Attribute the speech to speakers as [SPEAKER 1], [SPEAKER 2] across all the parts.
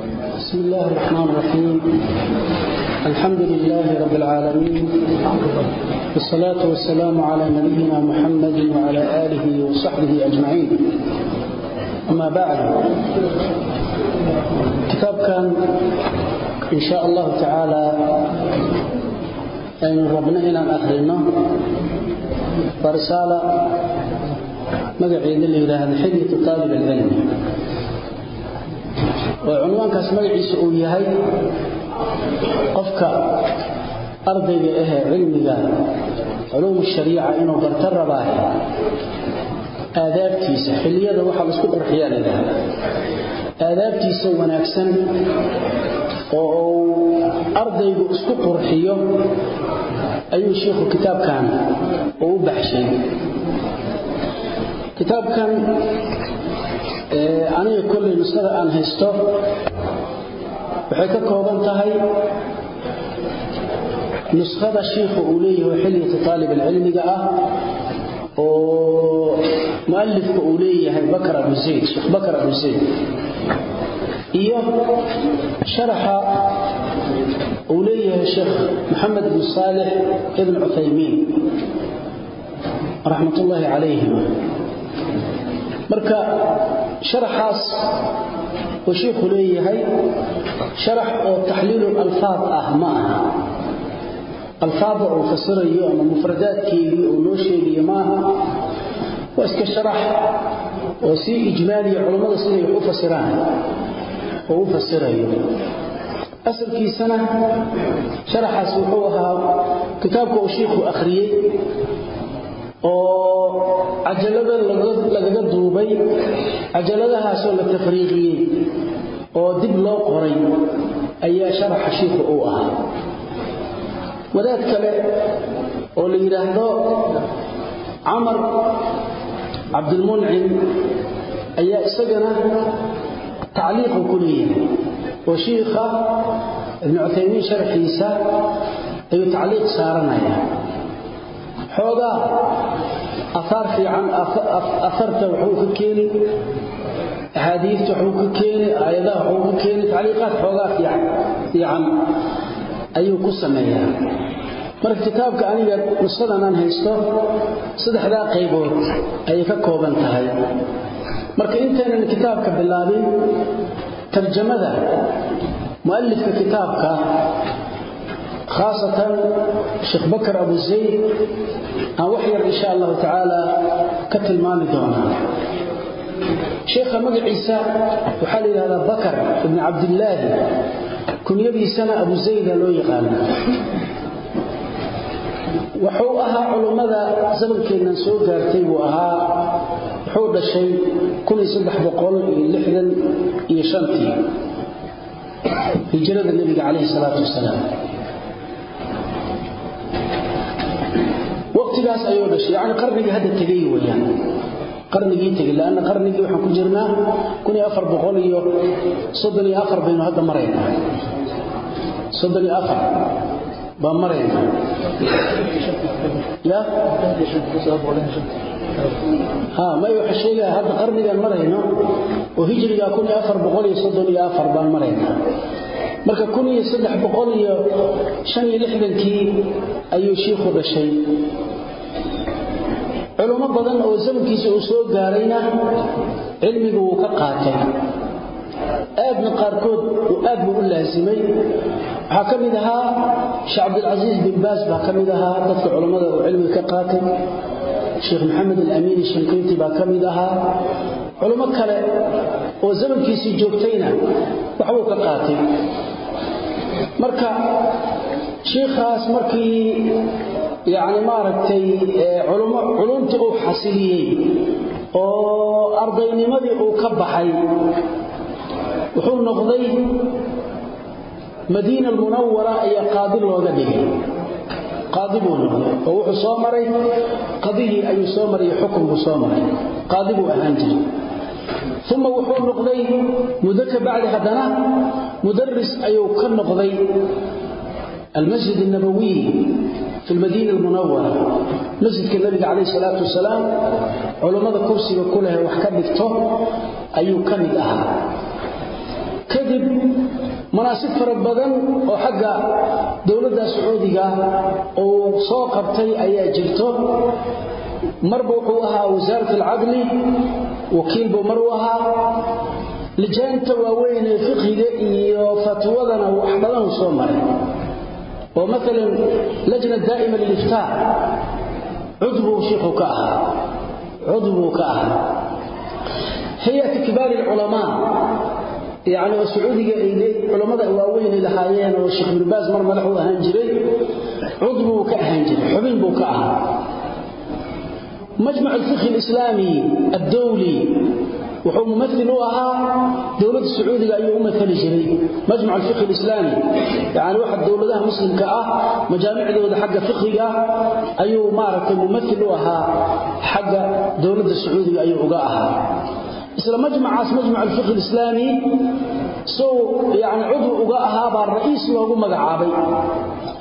[SPEAKER 1] بسم الله الرحمن الرحيم. الحمد لله رب العالمين. والصلاة والسلام على نبينا محمد وعلى آله وصحبه أجمعين. أما بعد كتاب كان إن شاء الله تعالى أن ربنا إلى آخرنا ورسالة مقعيد اللي هذا حديث طالب العلم. oo cunwaankaas magaciisa uu yahay qofka ardayga ahee cilmiga culuum shariica inuu barta rabaa aadaabtiisa xilliyada waxaa la isku qurxiyaa leedahay aadaabtiisa wanaagsan oo uu ardaygu isku qurxiyo ayuu sheikhu kitaabkan u baxshay. Kitaabkan aniga kolley nusada aan haysto waxay ka kooban tahay nuskhada shiikhu uu leeyahay xilyata taalib alcilmiga ah oo mualifka uu leeyahay bakar abu zayd sheekh bakar abu zayd. Iyo sharaxa uu leeyahay sheekh maxamed bin saalix ibn cuthaymiin raxmat ullaahi calayhim marka sharaxaas uu shiikhu leeyahay sharax oo taxliilu alfaad ah ma aha. Alfaada uu fasirayo ama mufradaadkeedii uu noo sheegayo maaha waa iska sharax oo si ijmaaliya culammada siday u fasiraan oo u fasirayo. Asalkiisana sharaxaas wuxuu ahaa kitaabka uu shiikhu akhriyey oo cajalada lagaga duubay cajaladahaasoo la tafriiqiyey oo dib loo qoray ayaa sharaxa shiikhu uu ahaa. Wadaad kale oo la yidhaahdo camar cabdilmuncim ayaa isagana tacliiqu ku leeyahay oo shiikha ibnu cuthaymiin sharxiisa ayuu tacliiq saaranaya xoogaa afaar fiican afarta waxuu ka keeni axaadiista waxuu ka keeni aayadaha waxuu ka keeni tacliiqaad xoogaa fiican ayuu ku sameeyaa. Marka kitaabka aniga nusadan aan haysto saddexdaa qaybood ayay ka kooban tahay. Marka intaynan kitaabka bilaabin tarjamada mu'alifka kitaabka khaasatan sheekh bakar abu zayd aan wax yar insha allahu tacaala ka tilmaami doonaa sheekha magaciisa waxaa la yidhahdaa bakar ibni cabdillaahi kunyadiisana abu zayda loo yaqaana wuxuu ahaa culummada zamankeennan soo gaartay buu ahaa wuxuu dhashay iyo shantii hijrada nebiga calayhi salaatu wasalaam waqtigaas ayuu dhashay. Yani qarnigii hadda tegay weyaan qarnigii tegay laanna qarnigii waxaan ku jirnaa baynu hadda maraynaa. Baan maraynaa oo hijriga kun iyo afar boqol iyo soddon iyo afar baan maraynaa marka kun iyo saddex boqol iyo shan iyo lixdankii ayuu shiikhu dhashay. Culummo badan oo zamankiisa uu soo gaarayna cilmigu wuu ka qaatay. Aadna qaarkood aad buu u laasimay waxaa ka mid ahaa sheekh cabdilcasiis bin baas baa ka mid ahaa dadka culammada uu cilmiga ka qaatay sheekh maxamed alamiini shankayti baa ka mid ahaa. Culummo kale oo zamankiisii joogtayna waxbuu ka qaatay. Marka shiikhaas markii yacni maaragtay culumtii uu xasiliyey oo ardaynimadii uu ka baxay wuxuu noqday madiina almunawara ayaa qaadi looga dhigay qaadi buu noqday oo wuxuu soo maray. Qadihii ayuu soo maray xukun buu soo maray. Qaadi buu ahaan jiray. Uma wuxuu noqday muddo ka bacdi haddana mudaris ayuu ka noqday almasjid الnabawiy fi lmadiina almunawara masjidka nabiga calayh salaatu wasalaam culammada kursiga ku leh wax ka dhigto kadib manaasib fara badan oo xagga dowladda sacuudiga uu soo qabtay ayaa jirto. Marba wuxuu ahaa wasaarat alcadli wakiil buu mar u ahaa. Lijaanta waaweyn ee fiqhiga iyo fatwadana wax badan uu soo maray. Oo maalan lajna daa'ima liliftaa cudbuu shiikhu ka ahaa. Cudbuu ka ahaa. Hayati kibaari alculamaa yani oo sacuudiga ay culammada waaweyn ay lahaayeen oo sheekh ibnu baas mar madax u ahaan jiray cudbuu ka ahaan jiray xubin buu ka ahaa. Majmac alfikhi alislaami addowli wuxuu mumail u ahaa dowladda sacuudiga ayuu u maali jiray. Majmac alfikhi alislaami yani waxa dowladaha muslimka ah majaamicdooda xagga fikhiga ayuu maaragtay mumail u ahaa xagga dowladda sacuudiga ayuu uga ahaa isla majmacaas majmac alfikhi alislaami sow yani cudwi uga ahaa baa ra'iis loogu magacaabay.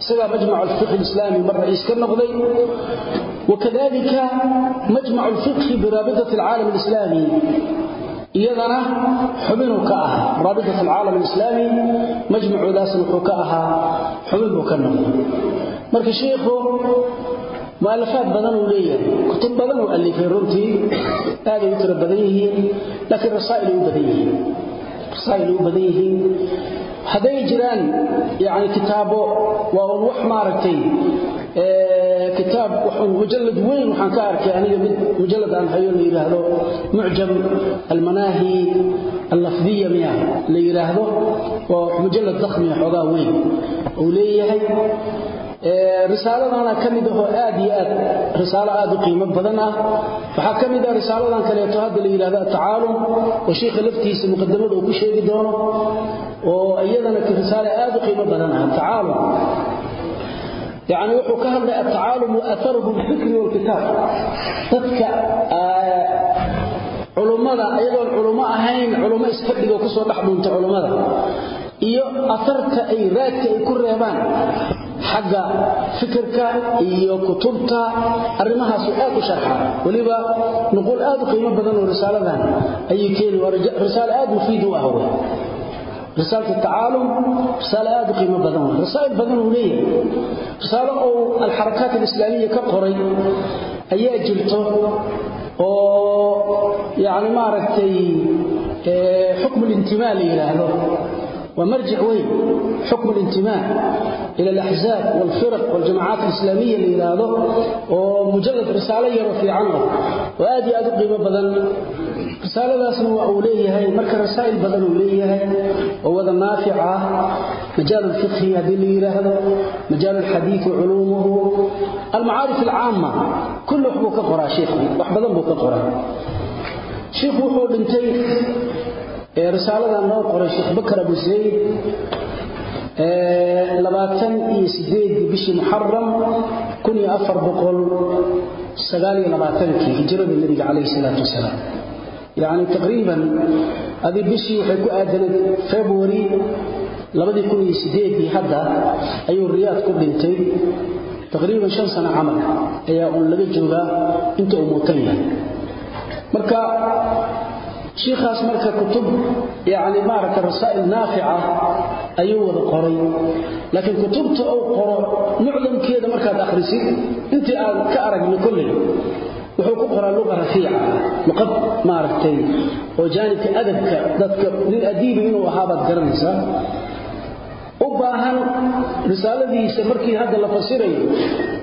[SPEAKER 1] Isagaa majmac alfikhi alislaami mar ra'iis ka noqday. Wakadalika majmac alfikhi biraabitat alcaalam alislaami iyadana xubinuu ka ahaa raabitat alcaalam alislaami majmacoodaasna wuxuu ka ahaa xubin buu ka noqday. Marka sheikhu mualafaad badan uu leeyahay? Kutub badan uu alifay runtii aaday u tiro badan yihiin laakiin rasaa'il u badan yihiin. Rasaa'il u badan yihiin. Hadday jiraan yani kitaabo waa un wax maaragtay kitaab mujallad weyn waxaan ka arkay aniga mid mujallad aan hayo la yidhaahdo mucjam almanaahi allafdiya miya la yidhaahdo waa mujallad dakhmiya xoogaa weyn. Uu leeyahay risaaladaana ka mid ahoo aad iyo aad. Risaalo aad u qiimo badan ah. Waxaa ka mid ah risaaladan kaleeto hadda la yidhahdo atacaalum oo shiikha laftiisa muqadamada uu ku sheegi doono oo iyadana risaalo aad u qiimo badan ah atacaalum yani wuxuu ka hadlay atacaalum wa aharuhu walkitaab. Dadka culummada iyadoon culummo ahayn culummo isfadhigo ku soo dhex dhuunta culummada iyo aharta ay raadka ay ku reebaan xagga fikirka iyo kutubta arrimahaasu aad u sharxa weliba nuquul aad u qiimo badan oo risaaladan ayay keeni waa risaalo aad mufiid u ah wey risaalة التacaalum risaalo aad u qiimo badan w rasaa'il badan uu leeyahay risaalo uu alxarakaat alislaamiya ka qoray ayaa jirto oo yani maaragtay xukm اlintimaa la yidhaahdo waa marjic weyn xukm اlintimaa ila alaxzaab wاlfirq wاljamacaat alislaamiya la yidhaahdo oo mujalad risaalo yaroo fiican ah oo aad iyo aad u qiimo badan risaaladaasna waa uu leeyahay marka rasaa'il badan uu leeyahay oo wada naafic ah majaal alfiqhi haddii la yidhaahdo majaal alxadiid waculuumuhu almacaarif alcaama kulli wax dhintay risaaladan noo qoray sheekh bakar abu zayd labaatan iyo sideedii bishii muxaram kun iyo afar boqol sagaal iyo labaatankii hijrada nebiga calayhi salaatu wasalaam. Yani taqriiban adi bishii waxay ku aadanayd february labadii kun iyo sideedii hadda ayuu riyaad ku dhintay. Taqriiban shan sano camal ayaa uun laga joogaa inta uu muutan yahay. Marka shiikhaas marka kutub yani maaragta rasaa'il naafica ayuu wada qoray. Laakiin kutubta uu qoro mucdamkeeda markaad akhrisid intii aan ka aragna kolley wuxuu ku qoraa luqa rafiica luqad maaragtay oo jaanibka adabka dadka nin garanaysaa baahan risaaladiisa markii hadda la fasirayo.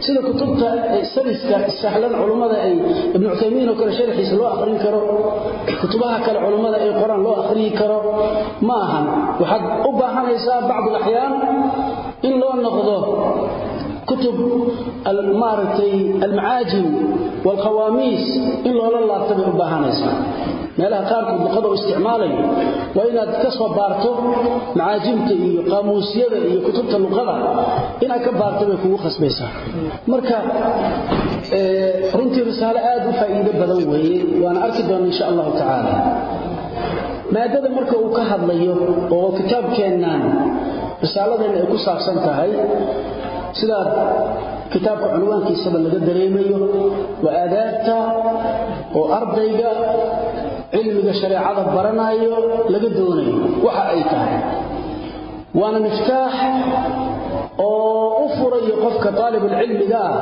[SPEAKER 1] Sida kutubta saliska sahlan culummada ay ibnu cuthaymiin oo kale sharxiisa loo akhrin karo kutubaha kale culummada ay qoraan loo akhriyi karo ma ahan. Waxaad u baahanaysaa bacd alaxyaan in loo noqdo kutub maaragtay almacaajim waalkhawaamiis in loola laabta bay u baahanaysaa. Meelaha qaarkood luqada u isticmaalayo waa inaad ka soo baarto macaajimta iyo qaamuusyada iyo kutubta luqada inaad ka baarto bay kugu khasbaysaa. Marka runtii risaalo aad u faa'iido badan weeye waana arki doona insha allahu tacaala. Maadada marka uu ka hadlayo oo kitaabkeennan risaaladeenna ay ku saabsan tahay sidaad kitaabka cunwaankiisaba laga dareemayo waa aadaabta oo ardayga cilmiga shareecada baranayo laga doonayo. Waxa ay tahay. Waana miftaax oo u furayo qofka aalibulcilmiga ah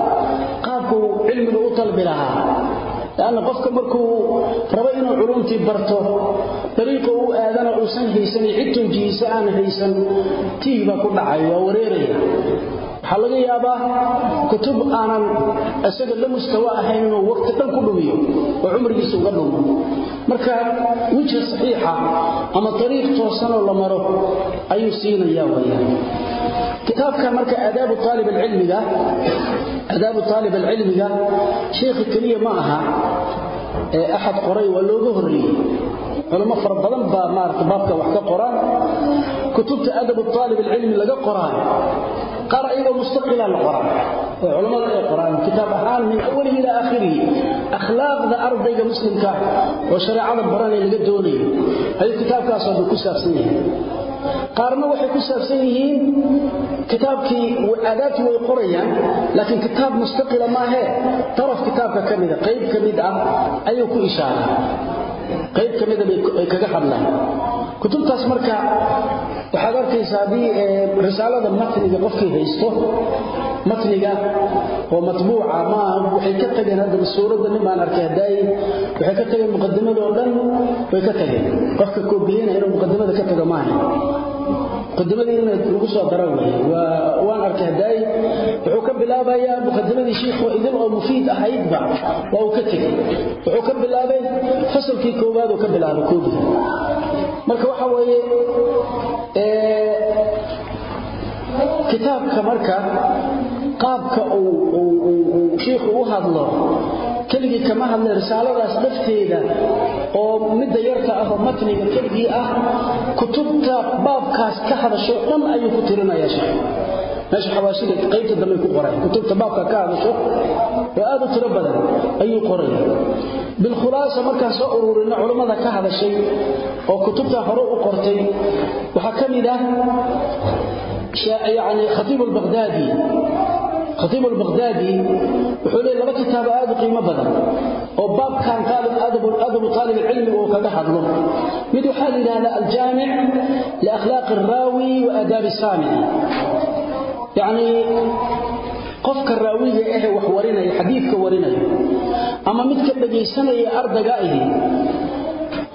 [SPEAKER 1] qaabkuu cilmiga u talbi lahaa. Lanna qofka markuu rabo inuu culumtii barto dariiqa u aadana uusan haysan cid tawjiihisa aan haysan tiih baa ku dhacay waa wareeraya waxaa laga yaabaa kutub aanan isaga la mustawa ahayn inuu waqti dhan ku dhumiyo oo cumrigiisa uga dhumo. Marka wijha saxiixa ama ariiq toosanoo la maro ayuu siinaya weyaan kitaabka marka aadaabu aalib alcilmiga aadaabu aalib alcilmiga sheekhi keliya ma aha ee axad qoray waa looga horreeyey culamo fara badan baa maarata baabka wax ka qoraan kutubta adabu aalib alcilmi laga qoraayo qaar ayagoo mustaqila la qoraa oo culammada ay qoraan kitaab ahaan min awalihi ilaa aakhirihi akhlaaqda ardayga muslimka oo shareecada baranay laga doonayo ayuu kitaabkaasoo dhan ku saabsan yahay. Qaarna waxay ku saabsan yihiin kitaabkii aadaabtii way qorayaan laakiin kitaab mustaqila maahee taraf kitaabka ka mida qayb ka mid ah ayuu ku ishaaraa qayb ka mida bay kaga hadlaan kutubtaas marka waxaad arkaysa haddii risaalada matniga qofkii haysto matniga oo matbuuca maaha waxay ka tageen hadda suuradda nin baan arkay hadaaye waxay ka tageen muqadimadoo dhan way ka tageen. Qofka koobiyeyna inuu muqadimada ka tago maaha. Muqadimadii in lagu soo daro wey waan arkay hadaaye wuxuu ka bilaabayaa muqadimadii shiikhu idin oo mufiid ahaydba waa uu ka tegey wuxuu ka bilaabay fasalkii koowaad uu ka bilaabay koobiga marka waxa weeye kitaabka marka qaabka uu u hadlo keligii kama hadla risaaladaas dhafteeda oo midda yarta ah oo matniga keligii ah kutubta baabkaas ka hadasho dhan ayuu ku tirinaya sheekh meesha xawaashida qaybta dambe ku qoray kutubta baabka ka hadasho oo aad u tiro badan ayuu qoraya bilkhulaasa markaan soo ururina culammada ka hadashay oo kutubta hore u qortay waxaa ka mid ah yani khatiib albaqdaadi khatiib albaqdaadi wuxuu leeyahy laba kitaabo aad u qiimo badan oo baabkan adabu taalib ilcilmi uu kaga hadlo. Mid waxaa la yidhahdaa aljaamic liakhlaaqi alraawi wa aadaabi saamici yacni qofka raawiga ahe wax warinaya xadiidka warinaya ama midka dhegaysanaya ardayga ahi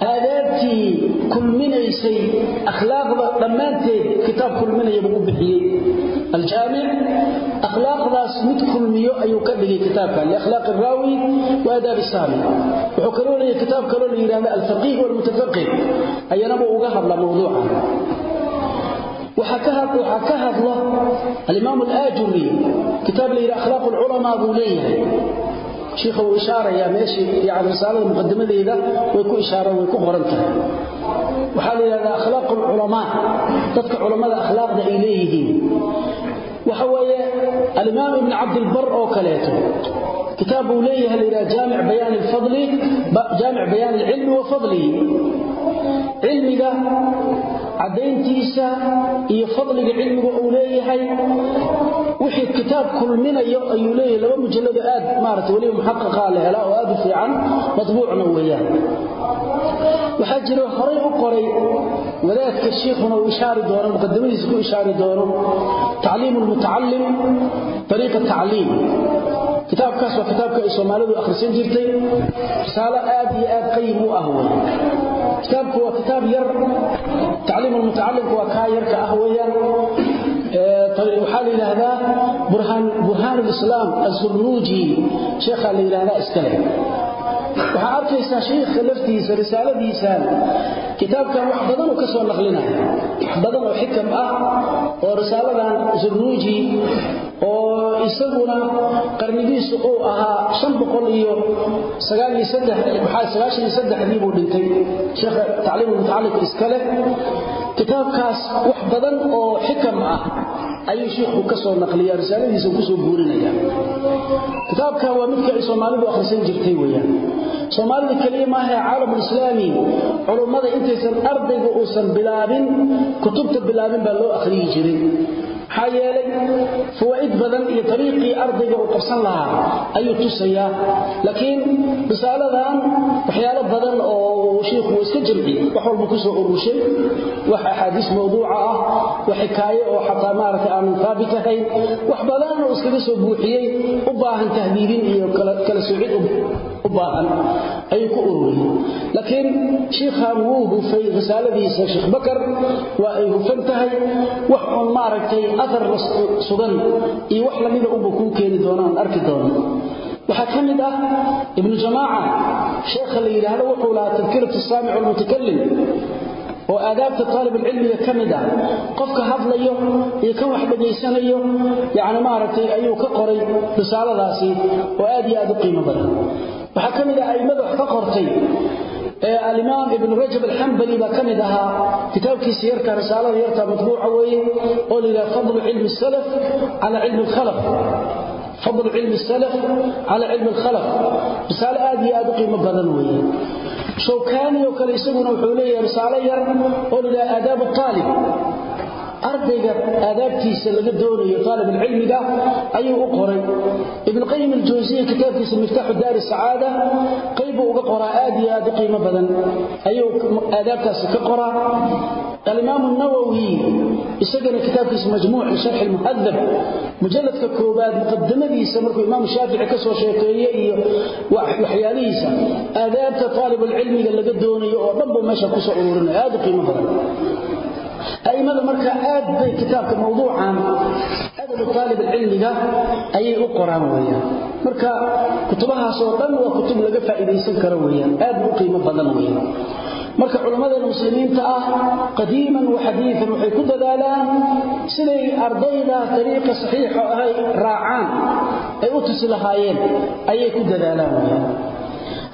[SPEAKER 1] aadaabtii kulminaysay akhlaaqda dhammaanteed kitaab kulminaya buu u bixiyey. Aljaamic akhlaaqdaas mid kulmiyo ayuu ka dhigay kitaabka liakhlaaqi araawi wa aadaabi saamic wuxuu kaloo leeyahay kitaab kaloo la yidhahda alfaqih walmutafaqih. Ayanaba uga hadla mawduuca waxaa ka hadlo alimaam alaajuri kitaab la yidhi akhlaaq alculamaa buu leeyahay. Shiikha wuu ishaarayaa meeshii yani risaalada muqadimadeeda way ku ishaaraan way ku qoran tahay. Waxaa la yidhahdaa akhlaaq alculamaa dadka culammada akhlaaqda ay leeyihiin. Waxa weeye alimaam ibn cabdilbar oo kaleeto la yidhaha jaamic bayaan alfadli jaamic bayaan alcilmi wa fadlihi cilmiga caddayntiisa iyo fadliga cilmiga uu leeyahay wixii kitaab kulminayo ayuu leeyahay laba mujallado aad maarata weliba muxaqaqaa la helaa oo aad u fiican matbuucna weeyaan waxaa jira horay u qoray wadaadka shiikhuna uu ishaari doono muqadimadiisa ku ishaari doono tacliim lmutacalim ariiqa tacliim kitaabkaas waa kitaabka ay soomaalidu akhrisan jirtay. Risaalo aad iyo aad qayim u ah wey kitaabku waa kitaab yar tacliim lmutacalimka waa kaa yarka ah weeyaan. Waxaa la yidhaahdaa burhaan lislaam azurnuuji sheekhaa la yidhahdaa iskale waxaa arkaysaa shiikha laftiisa risaaladiisaan kitaabkan wax badanuu ka soo naqlinaya wax badan oo xikam ah oo risaaladan zurnuuji oo isaguna qarnigiisu uu ahaa iyo buu dhintay? Sheekha tacliim mutacalliq iska kitaabkaas wax badan oo xikam ah ayuu shiikhu ka soo naqliya risaaladiisa ku soo guurinaya kitaabkan waa midka ay soomaalidu akhrisan jirtay weyaan soomaalida keliya maaha caalamulislaami culummada intaysan ardayga uusan bilaabin kutubta bilaabin baa loo akhriyi jiray maxaa yeelay fawaa'id badan iyo ariiqii ardayga uu qabsan lahaa ayuu tusayaa. Laakiin risaaladan waxyaalo badan oo shiikhu iska jirci wax walba ku soo ururshay wax axaadiis mawduuca ah wax xikaaye oo xataa maaragtay aanan haabit ahayn wax badan oo iskaga soo buuxiyey u baahan tahdiidin iyo kala soocid u baahan ayuu ku ururiyey laakiin shiikhan wuu hufay risaaladiisa sheekh bakar waa ay hufan tahay wax uun maaragtay athar sugan iyo wax lamida unba kuu keeni doonaan arki doono waxaa ka mid ah ibnu jamaaca sheekha la yidhaahdo wuxuu lahaa tadkiratu saamic almutakalim oo aadaabta taalibulcilmiga ka mid ah. Qofka hadlayo iyo kan wax dhegaysanayo yani maaragtay ayuu ka qoray aad aad u badan waxaa ka mid ah a'immada wax ka qortay alimaam ibn rajab alxambali baa ka mid ahaa kitaabkiisa yarka risaalada yarta matbuuca weeye oo la yidhaha fadlu cilmi salaf cala cilmi alkhalaf fadlu cilmi salaf cala cilmi alkhalaf risaalo aad iyo aad u qiimo badan weeye. Shawkaani oo kale ardayga aadaabtiisa laga doonayo aalibulcilmiga ayuu u qoray. Ibnqayim aljawsiya kitaabkiisa miftaaxu daari sacaada qaybuu uga qoraa aad iyo aad u qiimo badan. Ayuu aadaabtaasi ka qoraa. Nawowi isagana kitaabkiisa majmuuc sharxi lmuhadab mujaladka koobaad markuu imaam shaafici ka soo sheekeeye iyo waxyaalihiisa aadaabta aalibulcilmiga laga doonayo oo dhan buu meesha ku soo ururinaya aad u qiimo badan a'immada marka aad bay kitaabka mawduucan adabu taalib cilmiga ayay u qoraan weeyaan. Marka kutubahaasoo dhan waa kutub laga faa'iidaysan karo weeyaan aad u qiimo badan weeyaan. Marka culimmadeena muslimiinta ah qadiiman wa xadiian waxay ku dadaalaan siday ardayda dariiqa saxiixa ahay raacaan ay u tusi lahaayeen ayay ku dadaalaan weeyaan.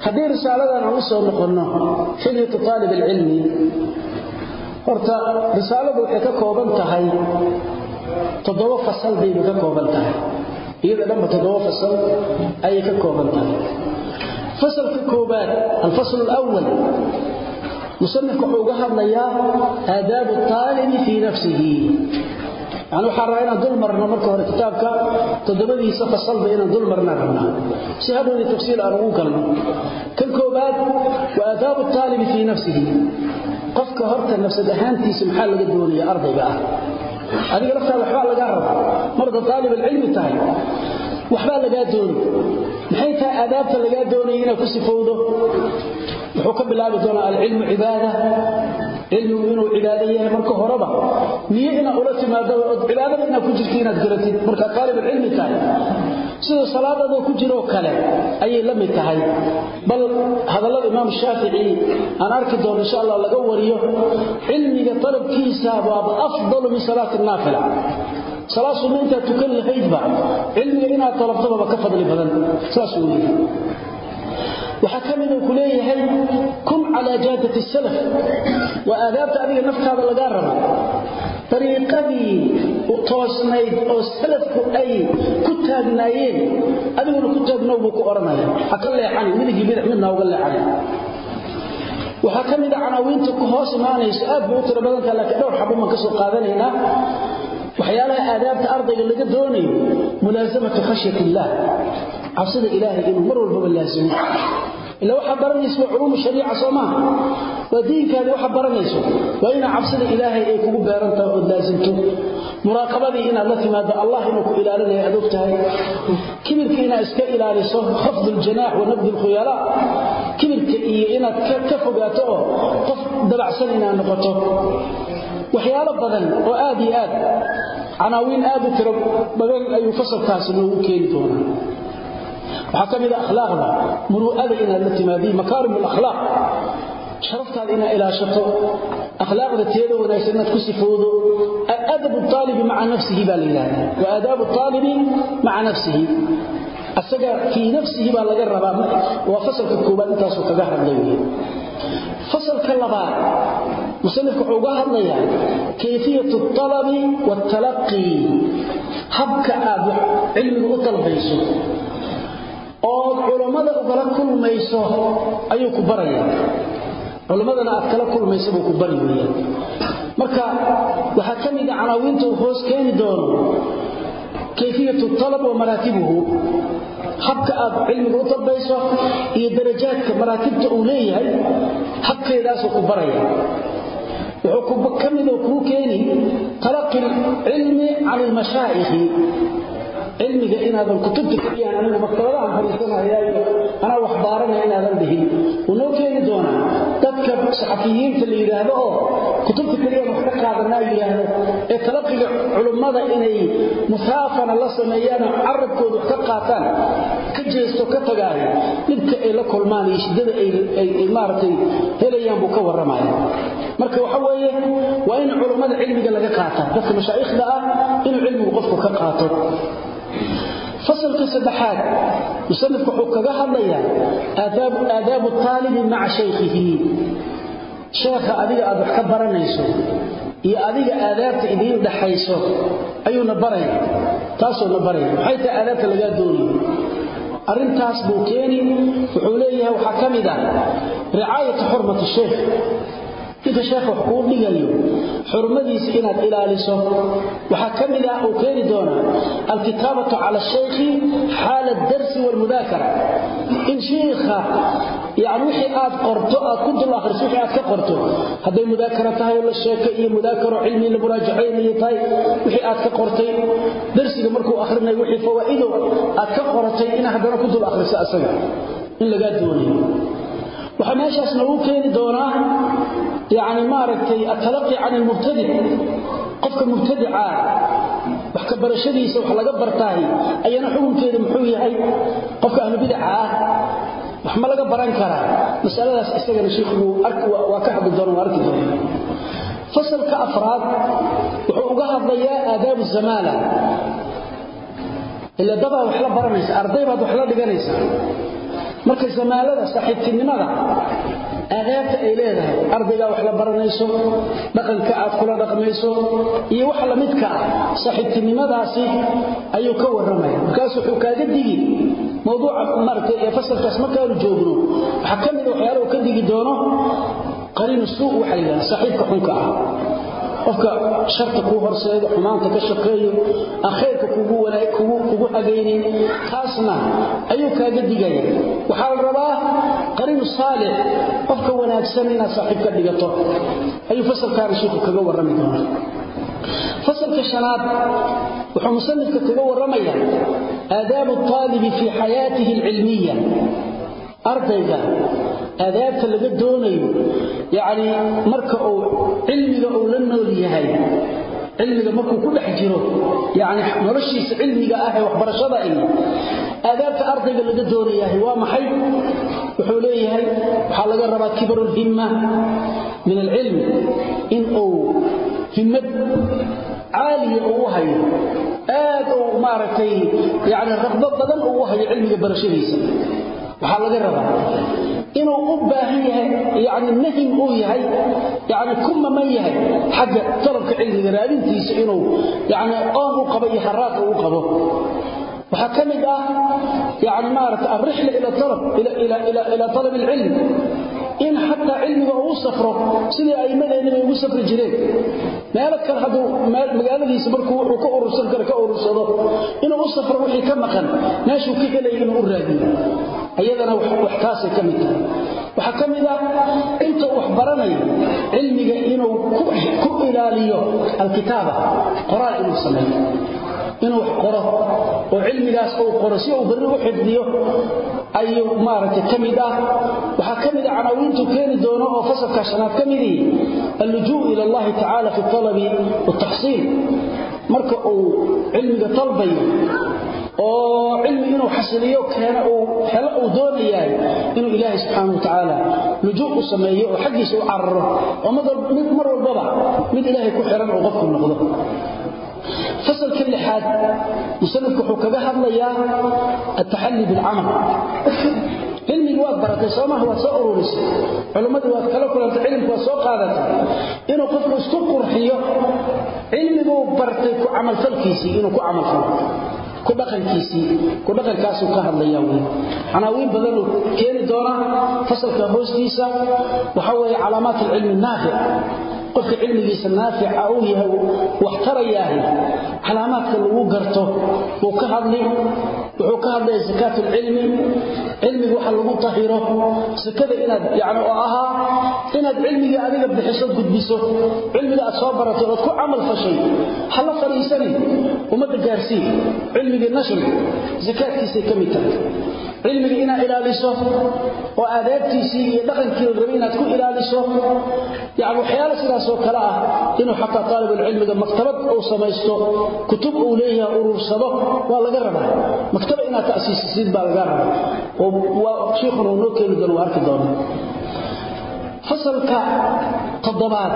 [SPEAKER 1] Haddii horta risaaladu waxay ka kooban tahay toddoba fasal bayba ka kooban tahay. Iyada dhanba toddoba fasal ayay ka kooban tahay. Fasalka koobaad alfasl alawal musanifku wuxuu uga hadlayaa aadaabu taalibi fii nafsihi. Yani waxaan rabaa inaan dul marno marka hore kitaabka toddobadiisa fasalba inaan dul marnaan rabnaa si hadhowdii tafsiil aan ugu galno. Kan koobaad wa aadaabu taalibi fii nafsihi qofka horta nafsad ahaantiisa maxaa laga doonaya? Ardayga ah. Adiga laftaada waxbaa lagaa raba marda aalib alcilmi tahay waxbaa lagaa dooni. Maxay tahay aadaabta lagaa doonaya inaad ku sifowdo? Wuxuu ka bilaabi doonaa alcilmu cibaada cilmigu inuu cibaado yahay marka horeba niyo inaad ula timaado ood cibaadada inaad ku jirta inaad garatid. Markaad taalibulcilmi tahay sida salaadadoo ku jiroo kale ayay la mid tahay. Bal hadallada imaam shaafici aan arki doono insha allah laga wariyo cilmiga talabkiisa waaba afdalu min salaati naafila. Salaad sunna intaad tukan lahaydba cilmiga inaad talabtababa ka fadli badan saas uu yidhi waxaa ka mid uu ku leeyahay kun calaa jaadati salaf. Waa aadaabta adiga naftaada lagaa raba. Dariiqadii toosnayd oo salafku ay ku taagnaayeen adiguna ku taagnow buu ku odhanaya ha ka leexani midigii bidix midna uga leexani waxaa ka mid a canaawiinta ku hoos imaanayso aad bay u tiro badantaha laakiin dhowr xabo ka soo qaadanaynaa. Waxyaalaha aadaabta ardayga laga doonayo mulaasamatu khashyat illaah cabsida ilaahay inuu mar walbaba laasimo ila waxaa baranaysa waa culuumu shariica soo maaha waa diinkaadii waxa baranayso. Waa inaa cabsida ilaahay ay kugu beeran tahay ood laasimto muraaqabadii inaad la timaado allah inuu ku ilaalinayo aad og tahay. Kibirka inaad iska ilaaliso khafdu ljanaax wa lkhuyalaa kibirka iyo inaad ka fogaato oo qof dabacsan inaad noqoto. Waxyaalo badan oo aad iyo aad. Canaawiin aad u tiro badan ayuu fasalkaasi noogu keeni doonaa waxaa ka mid a akhlaaqda muru'ada inaad la timaadiy makaarim alakhlaaq sharaftaada inaad ilaashato akhlaaqda teeda wanaagsan inaad ku sifoodo adabu aalibi maca nafsihi baa la yidhahda wa aadaabu aalibi maca nafsihi. Asaga fii nafsihi baa laga rabaa waa fasalka koobaad intaasuu kaga hadlay. Wey fasalka labaad musanifku wuxuu uga hadlayaa kayfiyatu alabi waaltalaqii habka aad cilmiga u dalbayso ood culammada ugala kulmayso ayuu ku baraya. Culammadana aad kala kulmaysa buu ku bari weeyaan. Marka waxaa ka mid a canaawiinta uu hoos keeni doono kayfiyatu talab wa maraatibuhu. Habka aad cilmiga u dalbayso iyo darajaadka maraatibta uu leeyahay habkeedaasuu ku baraya. Wuxuu ka midoo kuu keeni talaqi cilmi can ilmashaa'ikhi cilmiga inaadan kutubta keliyaan anigu maktabadahan fariisanayaayo anaa wax baaranaya inaadan dhihin. Wuu noo keeni doonaa dadka saxafiyiinta la yidhaahdo oo kutubta keliyaan wax ka qaadanaa yidhaahdo ee talaqiga culummada inay musaafana la sameeyaanoo carabkooda wax ka qaataan ka jeesto ka tagaayo dhibka ay la kulmaan iyo shiddada ay maaragtay helayaan buu ka warramaya marka waxa weeye waa in culummada cilmiga laga qaataa. Dadka mashaa'ikhda ah inuu cilmigu qofku ka qaato fasalka saddexaad musanifku wuxuu kaga hadlayaa aadaabu taalibi maca shaykhihi. Sheekha adiga aad wax ka baranayso iyo adiga aadaabta idiin dhaxayso ayuuna baraya. Taasuuna baraya. Maxay tahay aadaabta lagaa doonayo arrintaas buu keeni wuxuu leeyahay waxaa ka ah ricaayatu xurmati sheekh ninka sheekh wax kuu dhigayo xurmadiisa inaad ilaaliso. Waxaa ka mid ah uu keeni doonaa alkitaabatu cala shaykhi xaala darsi walmudaakara. In shiikha yani wixii aad qorto aad ku dul akhriso wixii aad ka qorto hadday mudaakara tahay la sheeko iyo mudaakaro cilmi la muraajacaynayo tahay wixii aad ka qortay darsiga markuu akhrinayo wixii fawaa'ido aad ka qoratay in haddana ku dul akhriso asaga. In lagaa doonayo waxaa meeshaas noogu keeni doonaa yani maaragtay atalaqi can ilmubtadic qofka mubtadicaa wax ka barashadiisa wax laga bartaahi ayana xukunkeeda muxuu yahay qofka ahlubidaca ah wax ma laga baran karaa. Masaladaas isagana shiikhuu waa ka hadli doona waa arki doona fasalka afraad wuxuu uga hadlayaa aadaabu zamaala. Ila dabaa wax la baranaysa arday wax la dhiganaysaa marka zamaalada saaxiibtinimada aadaabta ay leedahay ardaygaa wax la baranayso dhaqanka aad kula dhaqmayso iyo wax lamidka ah saaxiibtinimadaasi ayuu ka warramaya markaas wuxuu kaaga digi mawduuca maaragtay ee fasalkaas markaanu joogno waxaa ka mida waxyaala uu ka digi doono qariinu suu waxaa yidhaha saaxiibka xunka ah qofka sharta kuu horseedo xumaanta ka shaqeeyo aan khayrka kugu hagaynin kaasna ayuu kaaga digaya waxaa la rabaa qariinu saalix qofka wanaagsan inaad saaxiib ka dhigato. Ayuu fasalkaana shiiku kaga warrami doonaa. Fasalka shanaad wuxuu musanifka kaga warramaya aadaabu aalibi fii xayaatihi alcilmiya ardayga aadaabta laga doonayo yacni marka uu cilmiga uu la nool yahay cilmiga markuu ku dhex jiro yacni noloshiisa cilmiga ah ee waxbarashada iyo aadaabta ardayga laga doonayahay waa maxay? Wuxuu leeyahay waxaa laga rabaa kibaru lhimma min alcilmi in uu himmad caaliya uu hayo aad uu maaragtay yacni raqbo badan uu hayo cilmiga barashadiisa waxaa laga rabaa inuu u baahan yahay yani mahim uu yahay yani ku maman yahay xagga talabka cilmiga raadintiisa inuu yani oon u qabo iyo haraaq uu qabo. Waxaa ka mid ah yani maarata alrixla ila talab alcilm in xataa cilmiga uu safro sidii aimmadeennibay ugu safri jireen. Meelo kale hadduu magaaladiisa markuu wuxuu ka urursan karo ka urursado inuu u safro wixii ka maqan meeshuu ka helaya inuu u raadiyo. Ayadana wax taasay ka mid tahay. Waxaa ka mid ah inta wax baranayo cilmiga inuu ku ilaaliyo alkitaaba qoraal inuu sameeyo inuu qoro oo cilmigaas uu qoro si uu barri u xifdiyo ayuu maaragtay ka mid ah. Waxaa ka mid ah canaawiintu keeni doono oo fasalka shanaad ka midii allujuu ila allahi tacaala fi talabi wataxsiil marka uu cilmiga dalbayo oo cilmi inuu xasiliyo keena uu helo uu doonayahay inuu ilaahay subxaana wa tacaala lujuu sameeyo oo xaggiisa u cararo oo mid mar walbaba mid ilaahay ku xiran uu qofku noqdo fasalka lixaad musanifku wuxuu kaga hadlayaa altaxalli bilcamal. Cilmigii waad baratay soomaha waad soo ururisay culimmadii waad kala kulantay cilmku waad soo qaadatay. Inuu qofku isku qurxiyo cilmiguu bartay ku camalfalkiisii inuu ku camalfalo ku dhaqankiisii ku dhaqankaasuu ka hadlaya wey canaawiin badanuu keeni doona fasalka hoostiisa waxa weeye calaamaat alcilmi naafic qofka cilmigiisa naafica uu yahay wax tarayaahi calaamaadka lagu garto wuu ka hadli wuxuu ka hadlaya zakaatu cilmiga waxa lagu tahiro sakada inaad yani oo ahaa inaad cilmigii adiga bixiso gudbiso. Cilmiga aad soo baratay ood ku camal fashay hala fadhiisanin ummadda gaarsii cilmigii nashri zakaadkiisay ka mid tahay cilmiga inaad ilaaliso oo aadaabtiisii iyo dhaqankii rabay inaad ku ilaaliso yani waxyaala sidaasoo kale ah inuu xataa taalibulcilmiga maktabad uu samaysto kutub uu leeyahay urursado waa laga rabaa. Maktaba inaad ta'siisisid baa laga rabaa. Oo shiikhuna uu noo keeni doono waa arki doona fasalka toddobaad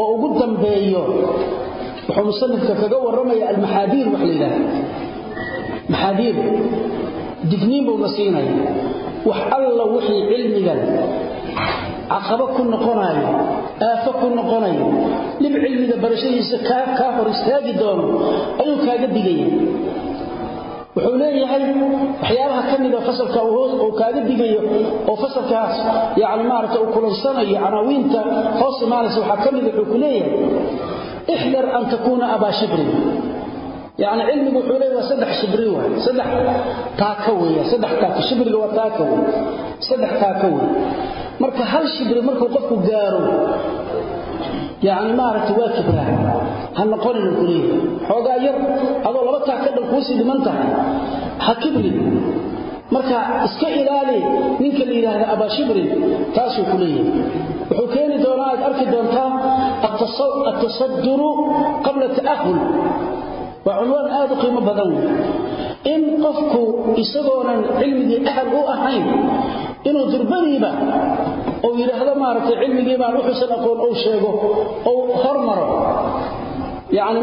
[SPEAKER 1] oo ugu dambeeyo wuxuu musanifka kaga warramaya almaxaadiir wax la yidhaha maxaadiir digniin buu na siinaya. Wax alla wixii cilmigan caqabo ku noqonayo aafo ku noqonayo dhib cilmiga barashadiisa kaa hor istaagi doono ayuu kaaga digaya wuxuu leeyahay waxyaabaha ka mida fasalka uu kaaga digayo oo fasalkaas yani maarata uu kulansanayo canaawiinta hoos imaanaysa waxaa ka mida wuxuu ku leeyahay ixdar an takuuna abaa shibrin yani cilmigu wuxuu leeyahay waa saddex shibri waay. Saddex taaka weeya saddex taaka shibriga waa taaka wey saddex taaka wey marka hal shibri markuu qofku gaaro yani maaragtay waa kibraa ha noqonina kuleeyahay xoogaa yar adoo laba taaka dhan kuusii dhiman tahay. Ha kibrin marka iska ilaali ninka la yidhaahda abaashibrin taasuu ku leeyahay. Wuxuu keeni doonaa aad arki doontaa atasaduru qabla ta'ahul waa cunwaan aad u qiimo badan. In qofku isagoonan cilmigii ahal u ahayn inuu durbadiiba uu yidhaahdo maaragtay cilmigii baan wuxuusan aqoon ou sheego ou hormaro.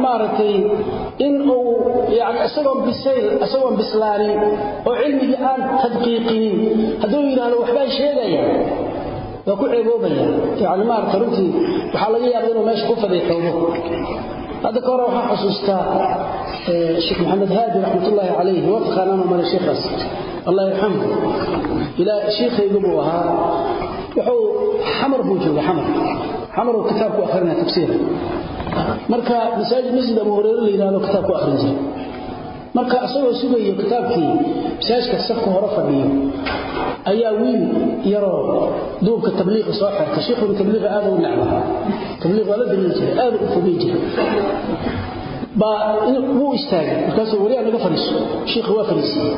[SPEAKER 1] Maaragtay in uu yani isagoon bisayl isagoon bislaanin oo cilmigii aan tadqiiqinin. Hadduu yidhaahdo waxbaan sheegaya waa ku ceeboobaya yani maarata runtii waxaa laga yaaba inuu meesha ku fadiixoobo hadda ka hore waxaa xusuustaa sheekh maxamed haadi raxmatullaahi calayhi waa taqaanaano male sheekhaas allah yarxamhu ilaa shiikhaygu buu ahaa wuxuu xamar buu joogay xamar. Xamaruu kitaab ku akhrinaya tafsiira marka masaajid masjid abu marka isagoo sugayo kitaabkii masaajidka safka hore fadhiyo ayaa wiil yaroo duubka tabliiqa soo xirta. Shiikhuna tabliiqa aad u necba tabliiq waa la damin jiray aad u fogey jiray. Baa wuu istaagay markaasuu wariyaa naga fadhiiso shiikha waa fadhiisiyey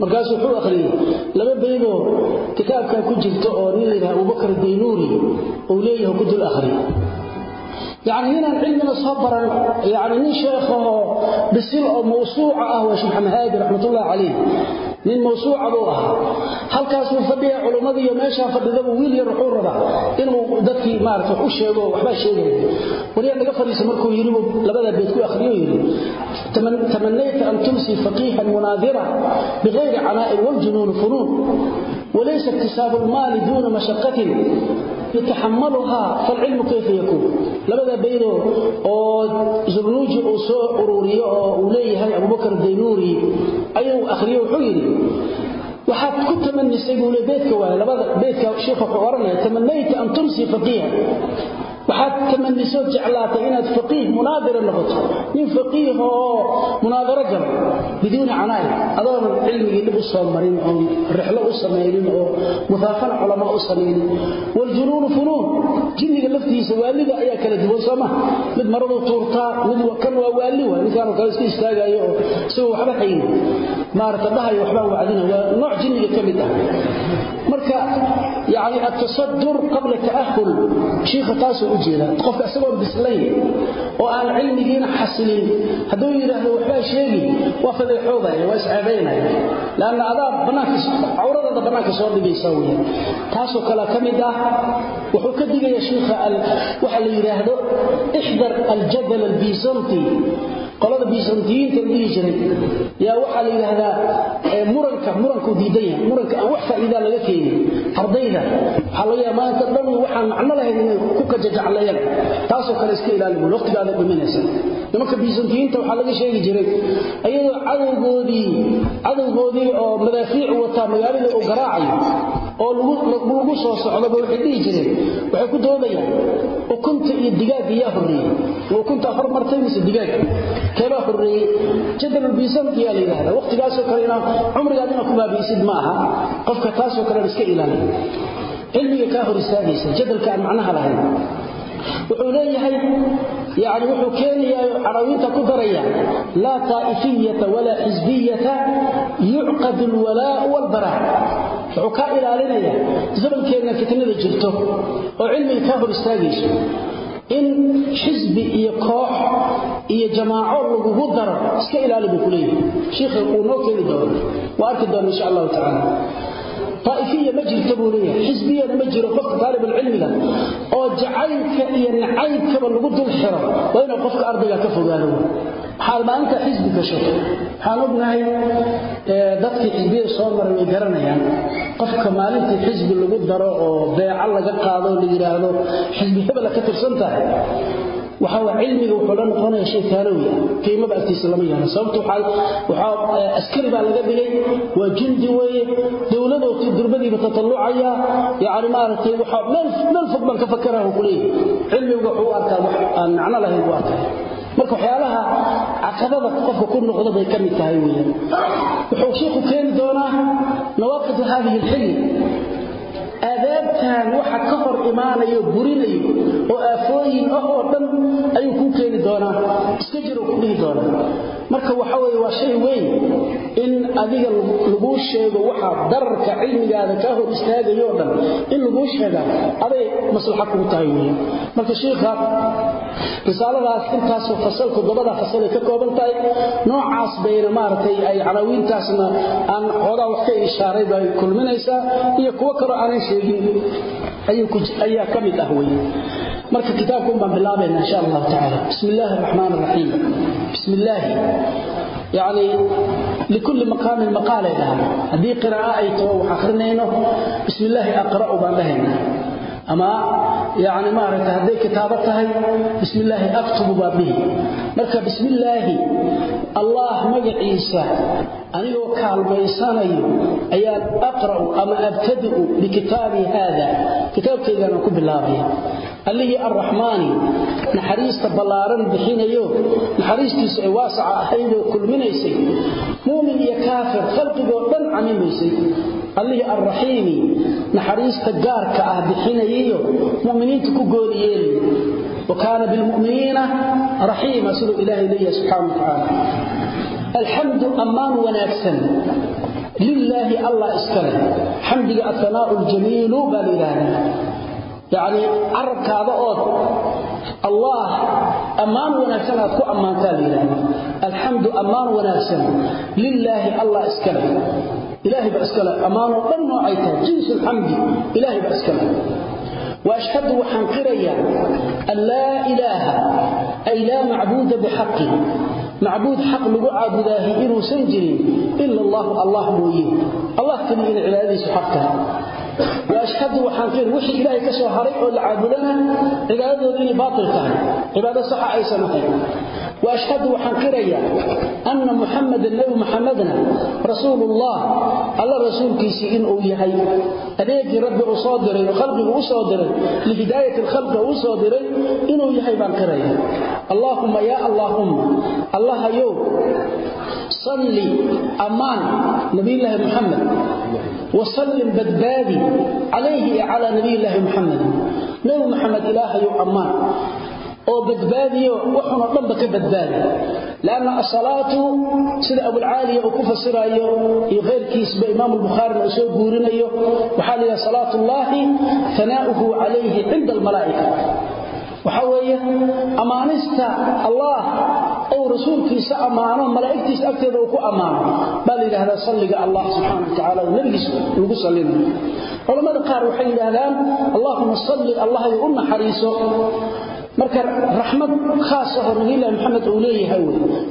[SPEAKER 1] markaasuu wuxuu akhriyey laba baydoo kitaabkaa ku jirta oo nin la yidhaha abubakar uu leeyahay ku dul yacni inaan cilmina soo baranno yacni nin sheekha oo bisil oo mawsuuca ah waa sheekh mahaadi raxmatullahi calayh. Nin mawsuuca buu ahaa. Halkaasuu fadhiya culimmadii iyo meeshaa fadhidaba wiil yar wuxuu rabaa inuu dadkii maarata u sheego waxbaa sheegaya wariya naga fadhiisa markuu yidhi labada beed ku akhriyo yidhi tamanayta an tumsi faqiihan munaadira bigayri canaa'in waljunuun funuun walaysa iktisaabu lmaali duuna mashaqatin yutaxamaluhaa falcilmu kayfa yakuun labada baydoo oo zurnuuji uu soo ururiyo oo uu leeyahay abubakar daynuuri ayuu akhriyo wuxuu yidhi waxaad ku tamanisay buu le beedka waay labada beydka sheikh wuxuu ohanaya tamanayta an tumsi faqiiha waxaad tamaniso jeclaatay inaad faqiih munaadira noqoto. Nin faqiih oo munaadara gala biduuna canaay adoon cilmigii dhib u soo marin oo rixlo u samaynin oo musaafana culama u samaynin waljuluulu funuun jinniga laftiisa waaliga ayaa kala duwan soo ma. Mid maradu tuurtaa mid kan waa waali waa. Ninkaan kale iska istaagayo oo isagoo waxba haynin. Maarata dhahayo waxbaan wacdina waa nooc jinniga ka mid ah marka yaani at-tasaddur qabla ta'ahul sheekha taas u jeeda. Qofka asagoo bislayn oo aan cilmigiina xasilin haduu yiraahdo waxba sheegi waa fadeexoobaya waa iscaabeynaya laana adaab banaanka awrada banaanka soo dhigaysa weeye taas oo kala ka mid ah wuxuu ka digaya sheekha al waxa la yiraahdo ihdar al-jadal al-bizanti qolada bizantiyiinta dhihi jiray. Yaa waxa la yiraahdaa muranka muranku diidaya muranka aan wax faa'iido laga keenin ardayda waxa laga yaabaa inta dhan waxaan macno lahayn inay ku kajajaclayaan. Taasoo kale iska ilaaliyo waqtigaada dhimanaysa nimanka bizantiyiinta waxa laga sheegi jiray ayadoo cadowgoodii cadowgoodii oo madaafiic wata magaalada uu garaacayo oo lagu soo socdaba waxay dhihi jireen waxay ku doodayaan ukunta iyo digaaga yaa horreeyey ukunta hormartay mise digaaga keebaa horreeyey jadalulbiisankiyaa la yidhahdaa waqtigaasoo kale inaa cumrigaad ku baabi'isid ma aha. Qofka taasoo kale iska ilaaliya cilmiga kaa hor istaagaysa jadalka aan macnaha lahayn wuxuu leeyahay yani wuxuu keenayaa carawiinta ku daraya laa taa'ifiyata walaa xisbiyata yucqad alwalaa'u walbaraa wuxuu kaa ilaalinaya zamankeenna fitnada jirto oo cilmiga kaa hor istaagayso. In xisbi iyo koox iyo jamaaco lagugu daro iska ilaali buu ku leeyahay. Shiikha uu noo keeni doono. Waa arki doona insha allahu tacaala طائفية ما جرت بولية حزبية ما جرت قفك طالب العلم له oo jacaylka iyo nacaybka ba lagu dul xiro waa inuu qofka ardayga ka fogaado xaal maanta xisbi ka shaqo waxaan ognahay dadkii xisbiyada soo maray way garanayaan qofka maalintii xisbi lagu daro oo beeca laga qaado la yiraahdo xisbi hebel ka tirsan tahay waxa waa cilmiga wuxuu la noqonayaa shay taalawi ah baagtiisa lama yahay sababtu waxa waxa askari baa laga dhigay. Waa jindi weeye. Dawladdu durbadiiba tatallucaya yaani maartay waxa meel meel fog baan ka fakaraha ku leeyahay. Cilmiga wuxuu arkaa wax aan macno lahayn waa tahay marka waxyaalaha caqabada qofka ku noqda bay ka mid tahay weeyaan. Wuxuu sheekhu keeni doonaa nawaaqid hadhihi alhilm aadaabtan waxa ka hor imaanayo burinayo oo aafooyin ah oo dhan ayuu ku keeni doonaa iska jiro ku dhihi doonaa. Marka waxa weeye waa shay weyn in adiga lagu sheego waxa dararka cilmigaada ka hor istaagayo dhan. In lagu sheega aday maslaxa ku tahay weeye marka sheekha risaaladaas intaas oo fasalku dabada fasal ka kooban tahay noocaas bayna maartay ay calawiintaasna aan xogaa wax ka ishaaray bay kulminaysaa iyo kuwa kale aan sheegin ayuu ku ayaa kamid ah weeye marka kitaabku baan bilaabayna insha Allah ta'ala bismillaahir rahmaanir rahiim bismillaah يعني لكل مقام مقالة لها هذه قراءة أيتها وحقرنينه بسم الله أقرأ بأنهنا أما ama yani maaragtay hadday kitaabo tahay bismillaahi aktubu baa marka bismillaahi allah magaciisa anigoo kaalmaysanayo ayaan aqra'u ama abtadi'u bikitaabi haada. Kitaabkaygaan ku bilaabaya allihii arraxmaani naxariista ballaaran bixinayo naxariistiisu ay waasaca ahaydoo kulminaysay. Muumin iyo kaafir khalqigoo dhan camimaysay allihii alraxiimi naxariista gaarka ah bixinayiyo muminiinta ku gooniyeen wakaana bilmuminiina raxiima siduu ilaahay leeyahay subxaana watacaala alxamdu ammaan wanaagsan. Lilaahi allah iskale xamdiga athanaau ljamiilu baa layidhaahdaa yacnii carabkaada ood allah ammaan wanaagsan aad ku ammaantaa layidhahda alxamdu ammaan wanaagsan. Lilaahi allah iskale أمان ونكسن لله الله اسكره إلهي بأسكله أمان وقلنا عيته جنس الحمد إلهي بأسكله وأشهد وحنقريا أن لا إله أي لا معبود بحق معبود حق لغو عابداه إنه سنجري إلا الله الله مويه الله كمين علاذي سحقها وأشهد وحنقر وحي إلهي كسو هريق والعابدنا عبادة ديني باطل كان عبادة صح أي سنتين وأشهد وحنقريا أن محمد النبي محمدنا رسول الله الله رسول كيسي إن أويهي أديك رب أصادر وخلقه أصادر لهداية الخلق أصادر إن أويهي بانكريا اللهم يا اللهم الله يوم صلي أمان نبي الله محمد وسلم بدبادي عليه على نبي الله محمد نبي محمد إله يوم أمان oo badbaadiyo wuxuna dhanba ka badbaadi. Laana as-salaatu sida Abu uu ku fasirayo iyo qeyrkiisba Imam al-Bukhari uu soo guurinayo waxa la salaatu Allahi tanaa'uhu alayhi 'inda al-malaa'ika. Weeye amaanista Allah oo rasuulkiisa amaano malaa'iktiisa agteeda uu ku amaano bal yiraahdaa salliga Allah subhanahu wa ta'ala nabigiisa ugu sallinayo culimada qaar waxay yiraahdaan Allahumma salli Allah yu'na hariiso marka rahmad khaas ah oo nabi maxamed uu leeyahay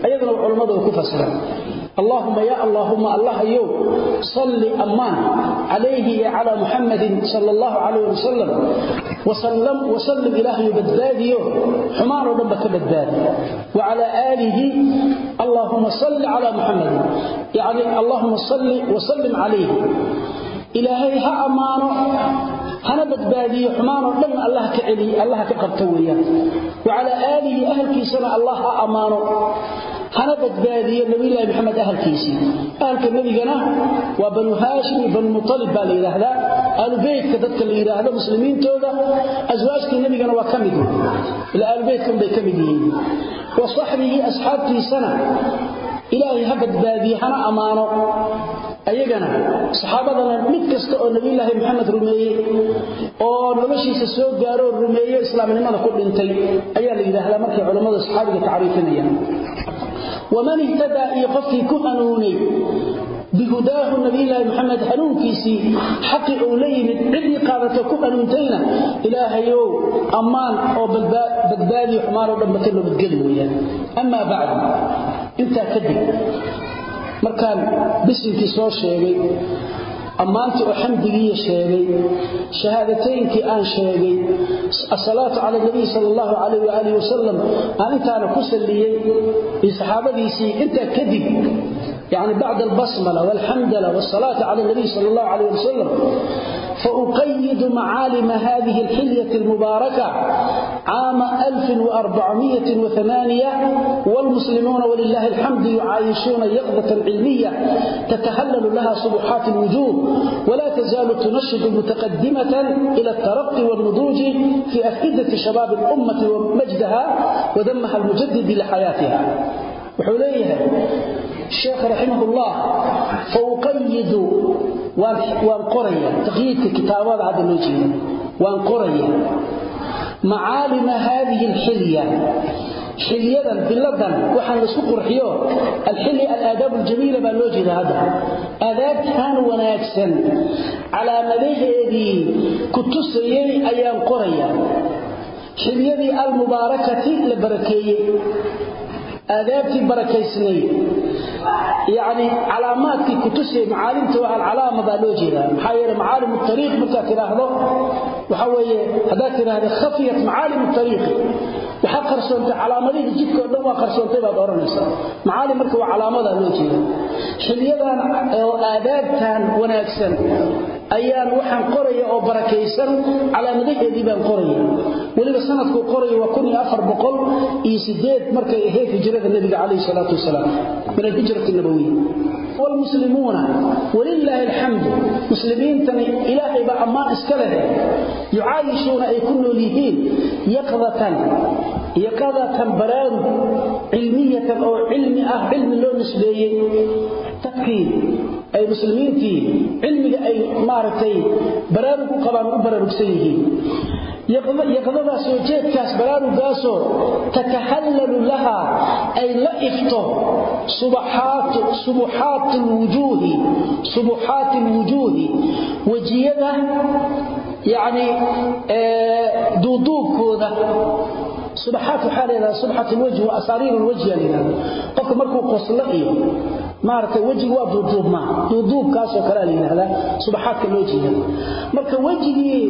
[SPEAKER 1] ayadana culimadu ku fasiraan اللهم يا اللهم الله يو صل أمان عليه على محمد صلى الله عليه وسلم وسلم وسلم إلهي بدبادي حمار ربك بدبادي وعلى آله اللهم صل على محمد يعني اللهم صل وسلم عليه ilaahay ha ammaano hana badbaadiyo xumaan oo dhan allah ka celiyo allah ka qabto weeyaan. Wacala aalihi ahalkiisana allah ha ammaano. Hana badbaadiyo nabiyullaahi maxamed ahalkiisii. Ahalka nebigana waa banu haashim banu mutalib baa la yidhaahdaa. Aalubeytka dadka la yidhaahdo muslimiintooda aswaajtii nebigana waa ka mid. Ila aalubeytkan bay ka mid yihiin. Wa saxbihi asxaabtiisana ilaahay ha badbaadiye hana ammaano ayagana saxaabadana mid kasta oo nabiyulaahi maxamed rumeeyey oo noloshiisa soo gaaroo rumeeyo islaamnimada ku dhintay ayaa la yidhaahdaa markay culammada saxaabiga tacriifinayaan. Waman ihtadaa iyo qofkii ku hanuunay bihudaahu nabiyulaahi maxamed hanuunkiisii xaqi uu la yimid ciddii qaadato ku hanuuntayna ilaahayow ammaan oo badbaadiyo xumaanoo dhanba ka nabadgeli weeyaan. Amaa bacdu intaa kadib markaan bisinkii soo sheegay ammaantii oo xamdigiiya sheegay shahaadatayinkii aan sheegay asalaatu cala nabiy sal allahu calayh waaalih wasalam aan intaana ku salliyey iyo saxaabadiisii intaa kadib yani bacda albasmala walxamdala wasalaati cala nabiy sal allahu calayh wasalam فأقيد معالم هذه الحلية المباركة عام 1408 والمسلمون ولله الحمد يعايشون يقظة علمية تتهلل لها صبحات الوجود ولا تزال تنشد متقدمة إلى الترقي والنضوج في أفئدة شباب الأمة ومجدها ودمها المجدد لحياتها. وحليها الشيخ رحمه الله فأقيد وان قرية تقييد كتابات عبد الوجيه وان قرية معالم هذه الحلية حلية بلدن وحن لسو قرحيو الحلية الآداب الجميلة بالوجه هذا آداب كان وناكسا على مدهدي كتسيي أيام قرية حلية المباركة لبركية aadaabtii barakaysnay. Yani calaamaadkii kutusay macaalimta waa alcalaama baa loo jeedaa. Maxaa yeele macaalim tariiq markaa tidhaahdo waxa weeye haddaad tidhaahda khafiyat macaalim tariiqi waxaa qarsoontay calaamadihii jidka o dhan waa qarsoontay baad odhanaysaa. Macaalim marka waa calaamadaa loo jeeda xiliyadaan oo aadaabtan wanaagsan ayaan waxaan qoraya oo barakaysan calaamadaheedii baan qoraya weliba sanadkuu qoraya waa kun iyo afar boqol iyo sideed markay ahayd hijrada nebiga calayhi salaatu wasalaam min alhijrati nabawiya والمسلمون ولله الحمد مسلمين تني إلهي بأمان اسكله يعايشون أي كل ليهين يقظة يقظة بران علمية أو علم أه علم dadkii ay muslimiintii cilmiga ay maaragtay baraarug u qabaan u baraarugsan yihiin. Yaqdadaas jeedkaas baraarugaasoo tatahallalu laha ay la ifto subaxaat subuxaat alwujuuhi subuxaat alwujuuhi yacni duuduubkooda subaxaat waxaa la yidhahdaa subxat alwajhi wa asaariir alwajhi aa la yidhahda qofka markuu qoslo iyo maartay wajigu waa duuduubma duuduubkaas oo kale la yiraahdo subaxaadka loo jeedo marka wejigii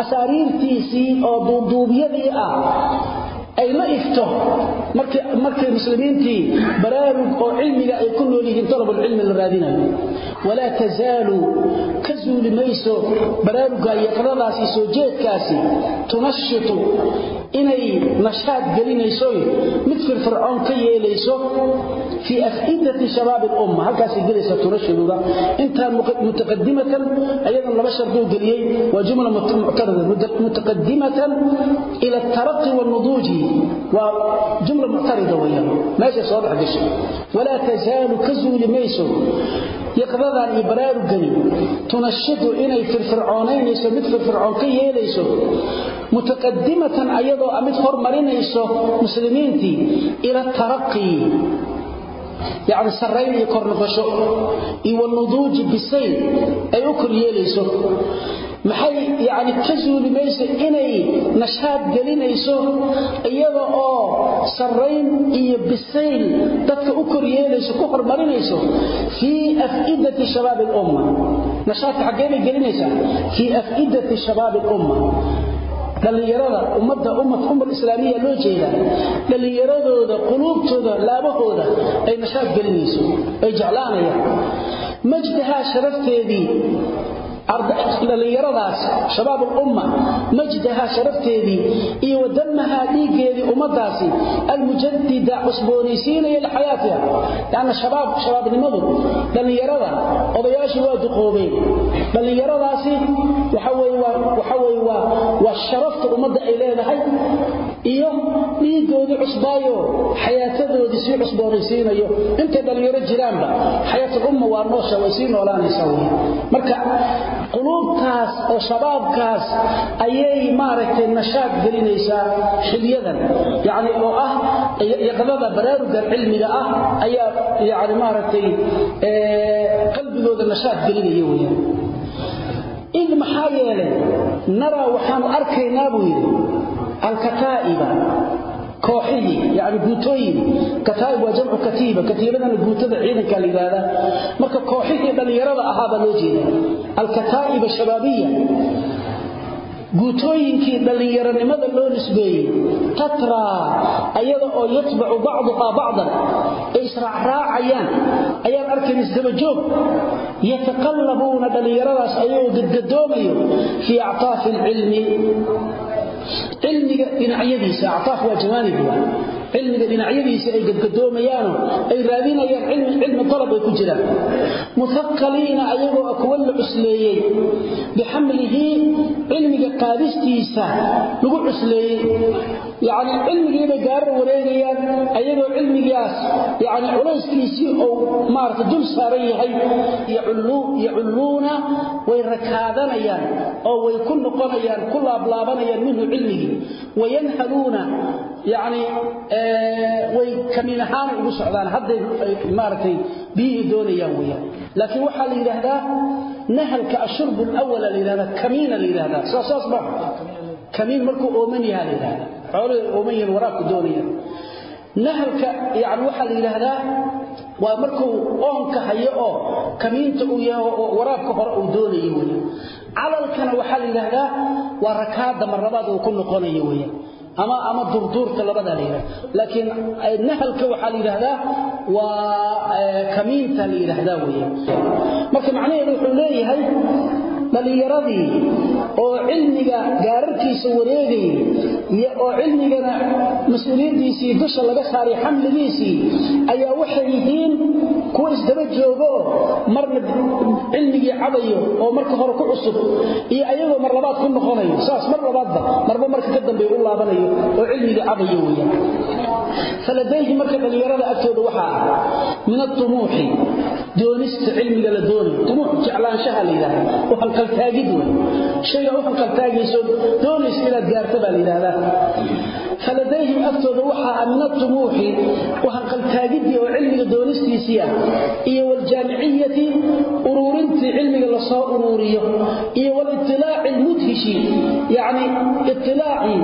[SPEAKER 1] asaariirtiisii oo duuduubyadii ah ay la ifto markay markay muslimiintii baraarug oo cilmiga ay ku nool yihiin talab la raadinayo wala tazalu kazul mayso baraaruga iyo qadadaasi soo jeedkaasi tunashitu inay nashaad gelinayso mid firfircoon ka yeelayso fi afidati shabab al-umma halkaasi gelaysa tunashiduda inta mutaqaddimatan ayadan laba shardu geliyay waa jumla mutaqaddimatan ila waa jumla muctarida weyaan meeshay soo dhex gashay. Walaa tasaalu ka zuuli mayso. Yaqdadan iyo baraarugani tunashidu inay firfircoonaynayso mid firfircoon ka yeelayso mutaqadimatan ayadoo a mid hormarinayso muslimiintii ila taraqii yacni sarrayn iyo kor noqosho. Iyo wanuduuji bisayd ay u kor maxay yaani ka suulimayso inay nashaad gelinayso iyada oo sarrayn iyo bisayl dadka u kor yeelayso ku hormarinayso? Fi afidati shabab al-umma. Nashaad xageey gelinaysa fi afidati shabab al-umma. Ummadda ummad ummad islaamiya loo jeeda dhalinyaradooda quluubtooda laabahooda ay nashaad gelinayso ay jeclaanayaan. Majdaha sharafteedii dhalinyaradaas shabaab ulumma majdaha sharafteedii iyo wadamaha dhiiggeedii ummadaasi almujadida cusboonaysiinaya lixayaatiha. Lanna shabaab shabaabnimadu dhallinyarada odayaashii waa duqoobeen. Dhallinyaradaasi waxa weye waa waa sharafta ummadda ay leedahay iyo dhiiggoodii cusbaayo xayaatadoodii sii cusboonaysiinayo. Intay dhallinyaro jiraanba xayaatul-umma waa noosha way sii noolaanaysaa wey marka quluubtaas oo shabaabkaas ayay maaragtay nashaad gelinaysaa xilyadan yani oo ah yaqdada baraarugan cilmiga ah ayaa yani maaragtay qalbigooda nashaad gelinaya weyaan id maxaa yeelay naraa waxaanu arkaynaa buu yidhi alkataa'iba kooxihii yani guutooyin kataa'ib waa jamcu katiiba katiibadana guutada ciidanka la yidhaahdaa marka kooxihii dhallinyarada ahaa baa loo jeeda alkataa'iba shabaabiya. Guutooyinkii dhallinyaronimada loo nisbeeyey tatraa ayada oo yatbacu bacduhaa bacdan ay israacraacayaan ayaan arkayn isdabajoog yataqallabuuna dhallinyaradaas ayagoo gadgadoomayo fii actaafi alcilmi cilmiga dhinacyadiisa actaaf waa jawaanib cilmiga dhinacyadiisa ay gadgadoomayaano ay raadinayaan cilmi dalab ay ku jiraan. Muaqaliina ayagoo ah kuwa la cusleeyey bixamlihi cilmiga qaadistiisa lagu cusleeyey yani cilmigiibay gaara wareegayaan ayagoo cilmigaas yani culayskiisii ou maarata dul saaran yahay yaculluuna way rakaadanayaan oo way ku noqonayaan ku laablaabanayaan minhu cilmigii. Wayanhaluuna yani way kamiin ahaan ugu socdaan hadday maaragtay biyihii doonayaan weyaan laakiin waxaa la yidhaahdaa nahalka ashurbu lawala la yidhahdaa kamiina la yidhahdaa saasaas ma kamiin markuu ooman yahaa la yidhahdaa xooluhu ooman yihiin waraabku doonayaan nahalka yani waxaa la yidhaahdaa waa markuu oonka hayo oo kamiinta uu yahay oo waraabka hore uu doonayo weyaan calalkana waxaa la yidhaahdaa waa rakaada marlabaad uu ku noqonayo weyaan ama ama durduurta labada la yiraahdo laakiin nahalka waxa la yiraahdaa waa kamiinta la yiraahdaa weeye. Marka macnaheedu wuxuu leeyahay dhalinyaradii oo cilmiga gaararkiisa wareegayay iyo oo cilmigana mas'uuliyaddiisii dusha laga saaray xamligiisii ayaa waxay yihiin kuwa isdaba joogo marna cilmigii cabayo oo marka hore ku cusub iyo ayagoo mar ku noqonayo saas mar labaadba marba marka ka dambeey u laabanayo oo cilmigii cabayo weeyaan. Faladayhi marka dhalinyarada agtooda waxaa ah min atumuuxi doonista cilmiga la doonayo tumuux jeclaanshaha la yidhahda u hanqaltaagid wey shayga u hanqaltaagayso doonaysa inaad gaarta baa la yidhahdaa faladayhim agtooda waxaa min atumuuxi u hanqaltaagidii oo cilmiga doonistiisii ah iyo waljaamiciyati uruurintii cilmiga la soo uruuriyo iyo walitilaaci almudhishi yacni itilaaci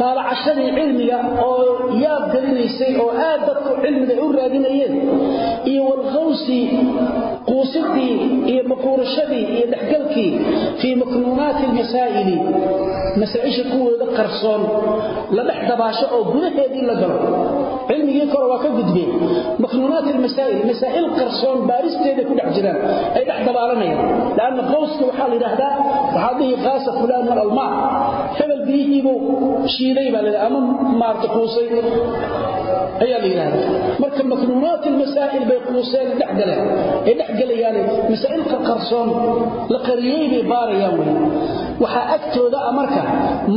[SPEAKER 1] taalacashadii cilmiga oo yaab gelinaysay oo aad dadku cilmiga u raadinayeen iyo walkhawsi quusidii iyo maquurashadii iyo dhexgalkii fii maknuunaati almasaa'ili. Masaa-isha kuwooda qarsoon la dhex dabaasho oo gudaheedii la galo. Cilmigii kore waa ka gudbeen maknuunaat almasaa'il masaa'il qarsoon baaristeeda ku dhex jiraan ay dhex dabaalanayaan. Laanna qawska waxaa la yidhaahdaa waxaa dhihi qaasa fulaan min almaa hebel biyihiibuu shiiday baa la ama maarta quusay ayaa la yidhahdaa. Marka maknuunaat almasaa'il bay quuseen ay dhex gelayaan masaa'ilka qarsoon la qariyey bay baarayaan wey waxaa agtooda ah marka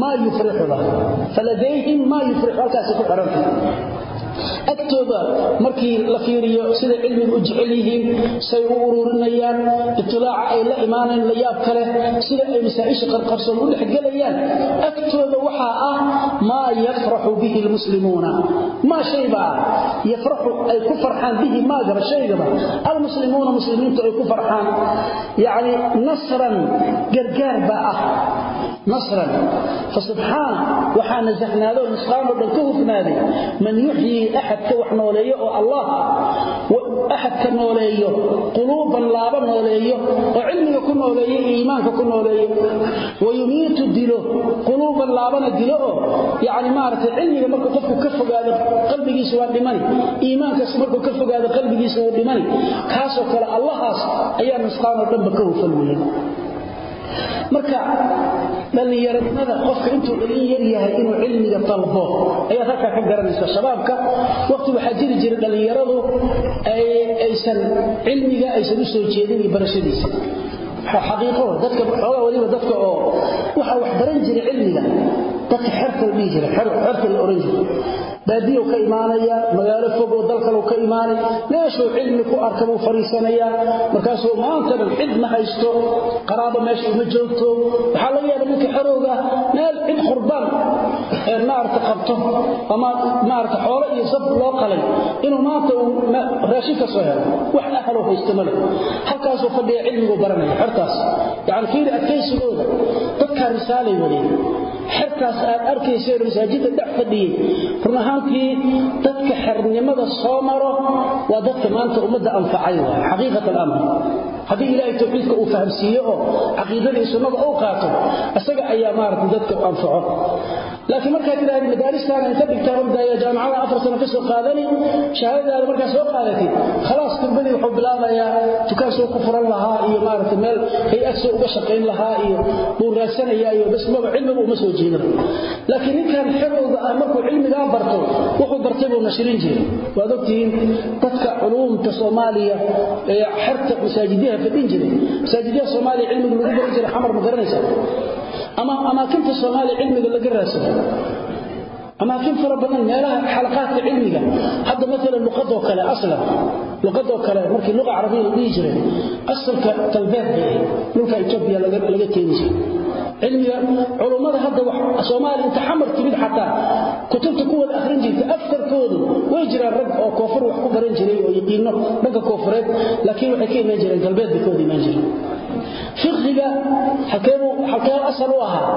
[SPEAKER 1] maa yufrixuda faladayhim maa yufrixu halkaasi ku xidhantay agtooda markii la fiiriyo sida cilmiga u jecel yihiin say u ururinayaan itilaaca ay la imaaneen la yaab kale sida ay masaa'isha qarqarsoon u dhexgelayaan agtooda waxaa ah maa yafraxu bihi lmuslimuuna maa shaybaa yafraxu ay ku farxaan bihi maagaba shaygaba. Almuslimuuna muslimiintu ay ku farxaan. Ah. Fasubxaana waxaa nasahnaado nusqaanoo dhan ka hufnaaday. Man yuxyii axadka wax nooleeyo oo allah axadka nooleeyo quluuban laaba nooleeyo oo cilmiga ku nooleeyo iimaanka ku nooleeyo. wayumiitu dilo quluuban laabana dilo oo yani maaragtay cilmiga markuu qofku ka fogaado qalbigiisa waa dhimani. iimaankaas markuu ka fogaado qalbigiisa wuu dhimani. kaasoo kale allahaas ayaa nusqaanoo dhanba ka hufan weyan marka dhallinyaranimada qofka intuu dhalin yar yahay inuu cilmiga dalbo ayaad halkaa ka garanaysa shabaabka. Waqti waxaa jiri jiray dhallinyaradu aysan cilmiga aysan u soo jeedin iyo barashadiisa. Xaqiiqo dadka xoogaa waliba dadka oo waxa wax baran jiray cilmiga dadka xerta la dhihi jiray jiray. Baadiyow ka imaanaya magaalo fog oo dalkalow ka imaanay meeshuu cilmi ku arka buu fariisanayaa markaasuu maantaba cid ma haysto qaraabo meesha uma joogto. Waxaa laga yaaba ninka xerowga meel cid qurbaan ee maarata qabto ama maarata xoolo iyo sab loo qalay inuu maanta uu raashin ka soo helo. Wax ahalow haysto male halkaasuu fadhiya cilmigu baranaya xertaas. Yani fiiri adkaysigooda dadkaa risaalay wadeen xertaas aad arkayseen masaajidda dhex fadhiyey run ahaantii dadka xernimada soo maro waa dadka maanta ummadda anfacay waay xaqiiqat alamr haddii ilaahay tawxiidka uu fahamsiiyo oo caqiidadii sunnada uu qaato isaga ayaa maarata dadka anfaco laakiin markaad tidhahda madaaristaana inta dhigtaa ordaya jaamacada afar sano ka soo qaadani shahaadadaada markaa soo qaadatid khalaas turbadii wuxuu bilaabayaa dukaan soo ku furan lahaa iyo maarata meel hay'ad soo uga shaqayn lahaa iyo buu raadsanayaa iyo bas maba cilmiba uma soo jeedaba laakiin ninkan xerowga ah markuu cilmigaa barto wuxuu bartay buu nashrin jiray. Waad ogtihiin dadka culuumta soomaaliya ee xerta masaajidyaha fadhin jiray. Masaajidyaha soomaaliya cilmiga lagu baran jiray xamar ma garanaysaa ama amaakinta soomaaliya cilmiga laga raadsado amaakin fara badan meelaha xalaqaadka cilmiga. Hadda maalan luqadoo kale aslan luqadoo kale markii luqa carabiya la jiray asalka ahayd. Dhulka etoobiya laga keeni jiray cilmiga culummada hadda soomaaliya inta xamar timid xataa kutubta ku wada akhrin jirta afarkoodu way jiraan rag oo koofur wax ku baran jiray oo yaqiino dhanka koofureed laakiin waxay ka imaan jireen galbeed bay ka wada imaan jireen fiqhiga halkeebuu halkee asal u ahaa.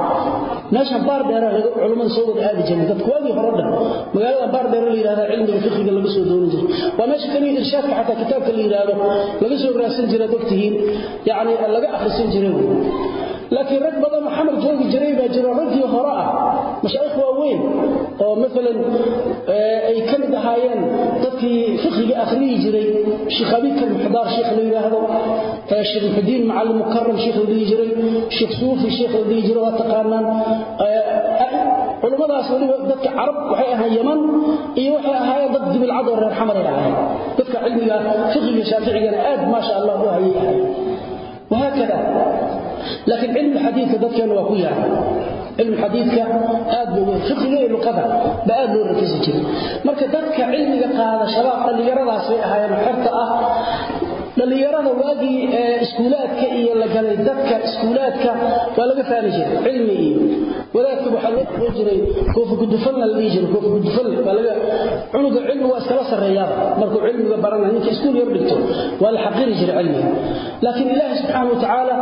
[SPEAKER 1] Meeshan baar dheera laga culummada soo wada aadi jireen. Dadku waagii hore dhan magaalada baar dheera la yidhahda cilmiga fiqhiga laga soo doonin jiray. Waa meesha kaliya irshaadka xataa kitaabka la yidhaahdo laga soo raadsan jiray laga akhrisan jiray laakiin rag badan xamar joogi jiray baa jiro raggii hore ah. Mashaayikh waaweyn oo maalan ay ka mid ahaayeen dadkii fiqhiga akhriyi jiray sheekh abikar muxdaar sheekh la yidhaahdo sheekh muxudiin macalin mukaram sheekh la jiray sheekh suufi sheekh la jiray waa taqaanaan. Culummadaas weliba dadka carab waxay ahaan yaman iyo waxay ahaayeen dad dibilcad oo reer xamar ay ahaayeen. Dadka cilmiga fiqhiga shaaficigana aad maasha allah u hayay laakiin cilmu xadiidka dadkeena waa ku yaalla cilmu xadiidka aad buu fiqhiga iyo luqada ba aad loo rakisi jiray marka dadka cilmiga qaada shabaab dhallinyaradaas way ahaayeen xirta ah dhalinyarada waagii iskuulaadka iyo la galay dadka iskuulaadka waa laga faani jiray cilmi iyo wadaadka waxa loo qoran jiray koofi la dhihi jiray koofi waa laga cunuga cilmi waa iskala sareeyaa markuu cilmiga baranayo ninka iskuul yar dhigto waa la xaqiri jiray cilmiga. Laakiin ilaahi subxaanahu watacaala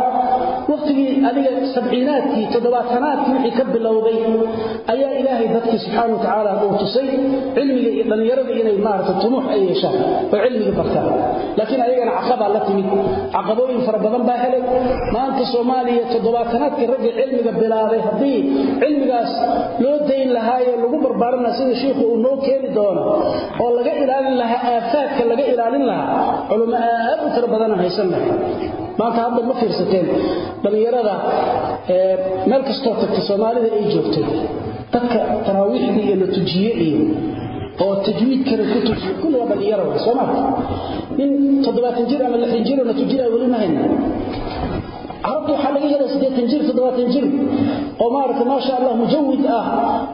[SPEAKER 1] waqtigii adiga sabciinaadkii toddobaatanaadkii wixii ka bilowday ayaa ilaahay dadkii subxaanahu watacaala uu tusay cilmiga iyo dhallinyarada inay maarata tumuux ay yeeshaan oo cilmiga bartaan. Laakiin ayagana caqabaa la timid. Caqabooyin fara badan baa helay. Maanta soomaaliya toddobaatanaadkii ragga cilmiga bilaabay haddii cilmigaas loo dayn lahaayo lagu barbaarin lahaa sida shiikhu uu noo keeni doono oo laga ilaalin lahaa aafaadka laga ilaalin lahaa culummo aad u tiro badanaan haysan lahay maanta hadda ma fiirsateen dhallinyarada meel kastoo tagta soomaalida ay joogto dadka taraawiixdii iyo la tujiye iyo oo tajwiidkana ku tujiye kulli waa dhallinyaro wey soo maarta toddobaatan jir ama lixdan jir oo la tujinaya weli ma hayna. Carabta waxaa laga helaa siddeetan jir toddobaatan jir oo maarata maasha allah mujawid ah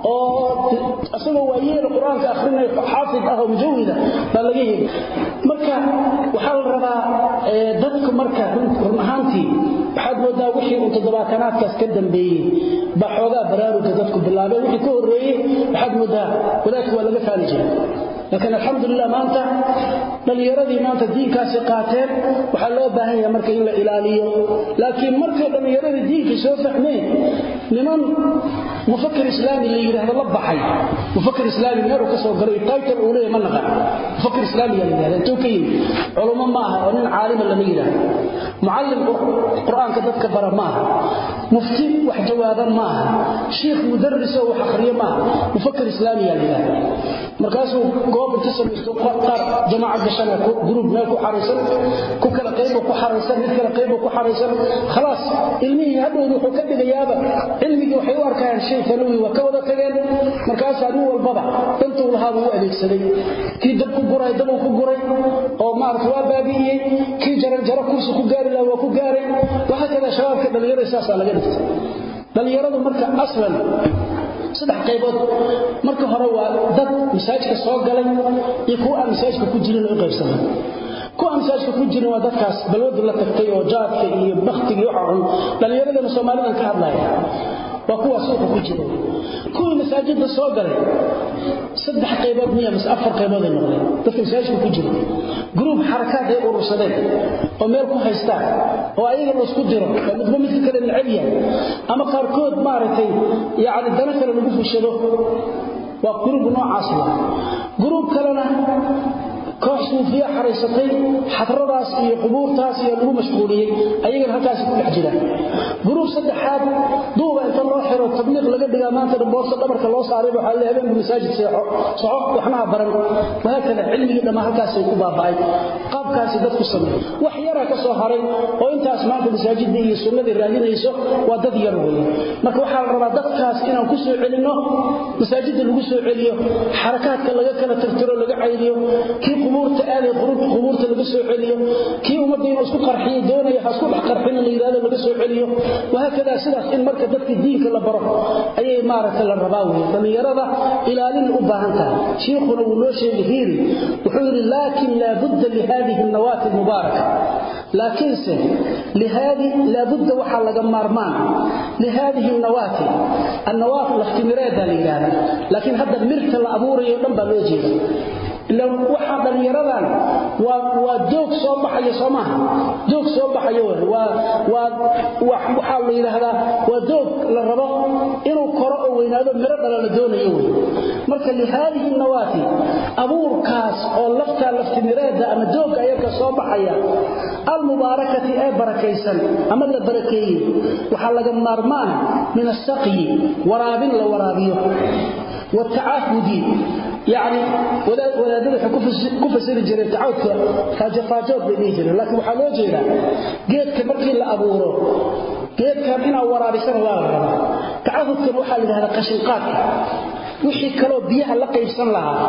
[SPEAKER 1] oo isagoo waayeela qur'aanka akhrinayo xaafid ah oo mujawida baa laga heli marka waxaa la rabaa dadku marka run ahaantii waxaad moodaa wixii uu toddobaatanaadkaas ka dambeeyey baa xoogaa baraaruga dadku bilaabeen. Wixii ka horreeyey waxaad moodaa wadaadka waa laga faali jiray laakiin alxamdulilah maanta dhallinyaradii maanta diinkaasi qaateen waxaa loo baahan yahay marka in la ilaaliyo. Laakiin markay dhallinyaradii diinkii soo fahmeen niman mufakir islaami la yidhaahdo la baxay. Mufakir islaami meeluu ka soo galay title uu leeyahay ma naqan mufakir islaami yaa la yidhahda intuu ka yimid. Culummo ma lama yidhaahdo mucallim qur'aanka dadka bara ma aha mufti wax jawaaba ma aha shiikh mudaris oo wax akhriyo ma aha mufakir islaami yaa la yidhahda markaasuu goob inta samaysto qaar jamaaca gashana gruub meel ku xaraysan ku kala qaybo ku xaraysan mid kala qaybo ku xaraysan khalaas ilmihii hadhowda wuxuu ka dhigayaaba cilmigii waxay u arkayaan shay fanawi waa ka wada tageen markaasaa nin walbaba dantuu lahaabuu u adeegsaday kii dab ku guray dabuu laha waa ku gaaray waxaa kada shabaabka dhallinyarada saasaa laga dhigtay. Dhallinyaradu marka aslan saddex qaybood. Marka hore waa dad masaajidka soo galay iyo kuwa aan masaajidka ku jirin oo u qaybsamay kuwa aan masaajidka ku jirin waa dadkaas balwadu la tagtay oo jaadka iyo baktiga waxa xun dhallinyaradana soomaalidan ka hadlaya waa kuwa suuqa ku jira. Kuwii masaajidda soo galay saddex qaybood miya mise afar qaybood ay noqdeen. Dadka masaajidka ku jira. Gruub xarakaad ay urursadeen oo meel ku haystaan oo ayaga la isku diro oo midba midka kale necab yahay. Ama qaarkood maaragtay yacni dana kale lagu fushado. Waa gruub noocaas waa gruub kalena koox suufiya xaraysatay xadradaas iyo qubuurtaas iyo lagu mashquuliyey ayagana halkaas ku dhex jiraan gruub saddexaad duuba inta loo xiro tabliiq laga dhigaa maanta boorsa dhabarka loo saaray waxaa la habeenku masaajid seexo soco waxnaha baran. Wahaakada cilmigii dhammaa halkaasay ku baaba'ay. Qaabkaasi dadku sameey wax yaraa ka soo haray oo intaas maanta masaajidda iyo sunnadii raadinayso waa dad yar weeye. Marka waxaa la rabaa dadkaas inaan ku soo celinno masaajidda lagu soo celiyo xarakaadka laga kala tirtiro laga caydiyo kii qubuurta aaday qubuurta laga soo celiyo. Kii ummadda inuu isku qarxiyo doonaya ha isku dhex qarxina la yidhahdo laga soo celiyo. Wahaakada sidaas in marka dadka diinka la baro ayay maaragta la rabaa weye dhallinyarada ilaalin u baahan tahay. Shiikhuna wuu noo sheegay hiiri. Wuxuu yidhi laakin laabudda lihadihi nawaati almubaaraka laakiinse laabudda waxaa laga maarmaan. Lihadihi nawaati annawaat laftimireeda la yidhahda laakiin hadda mirta la abuurayo dhan baa loo jeeda ilaan waxaa dhallinyaradan waa doog soo baxaya soo maaha. Doog soo baxayo waxaa la yidhaahdaa waa doog la rabo inuu koro oo weynaado miro dhala la doonayo wey marka lihaadihi nawaati abuurkaas oo laftaa laftimireeda ama doogga ayaka soo baxaya almubaarakati ee barakaysan ama la barakeeyey waxaa laga maarmaana min asaqyi waraabin la waraabiyo watacaahudi yani wadaadada waxay ku fasiri jireen tacawudka faajofaajood bay dhihi jireen. Laakiin waxaa loo jeedaa geedka markii la abuuro geedkan inaad waraabisana waa la rabaa. Tacahudkan waxaa la yidhahdaa qashinqaadka wixii kaloo biyaha la qaybsan lahaa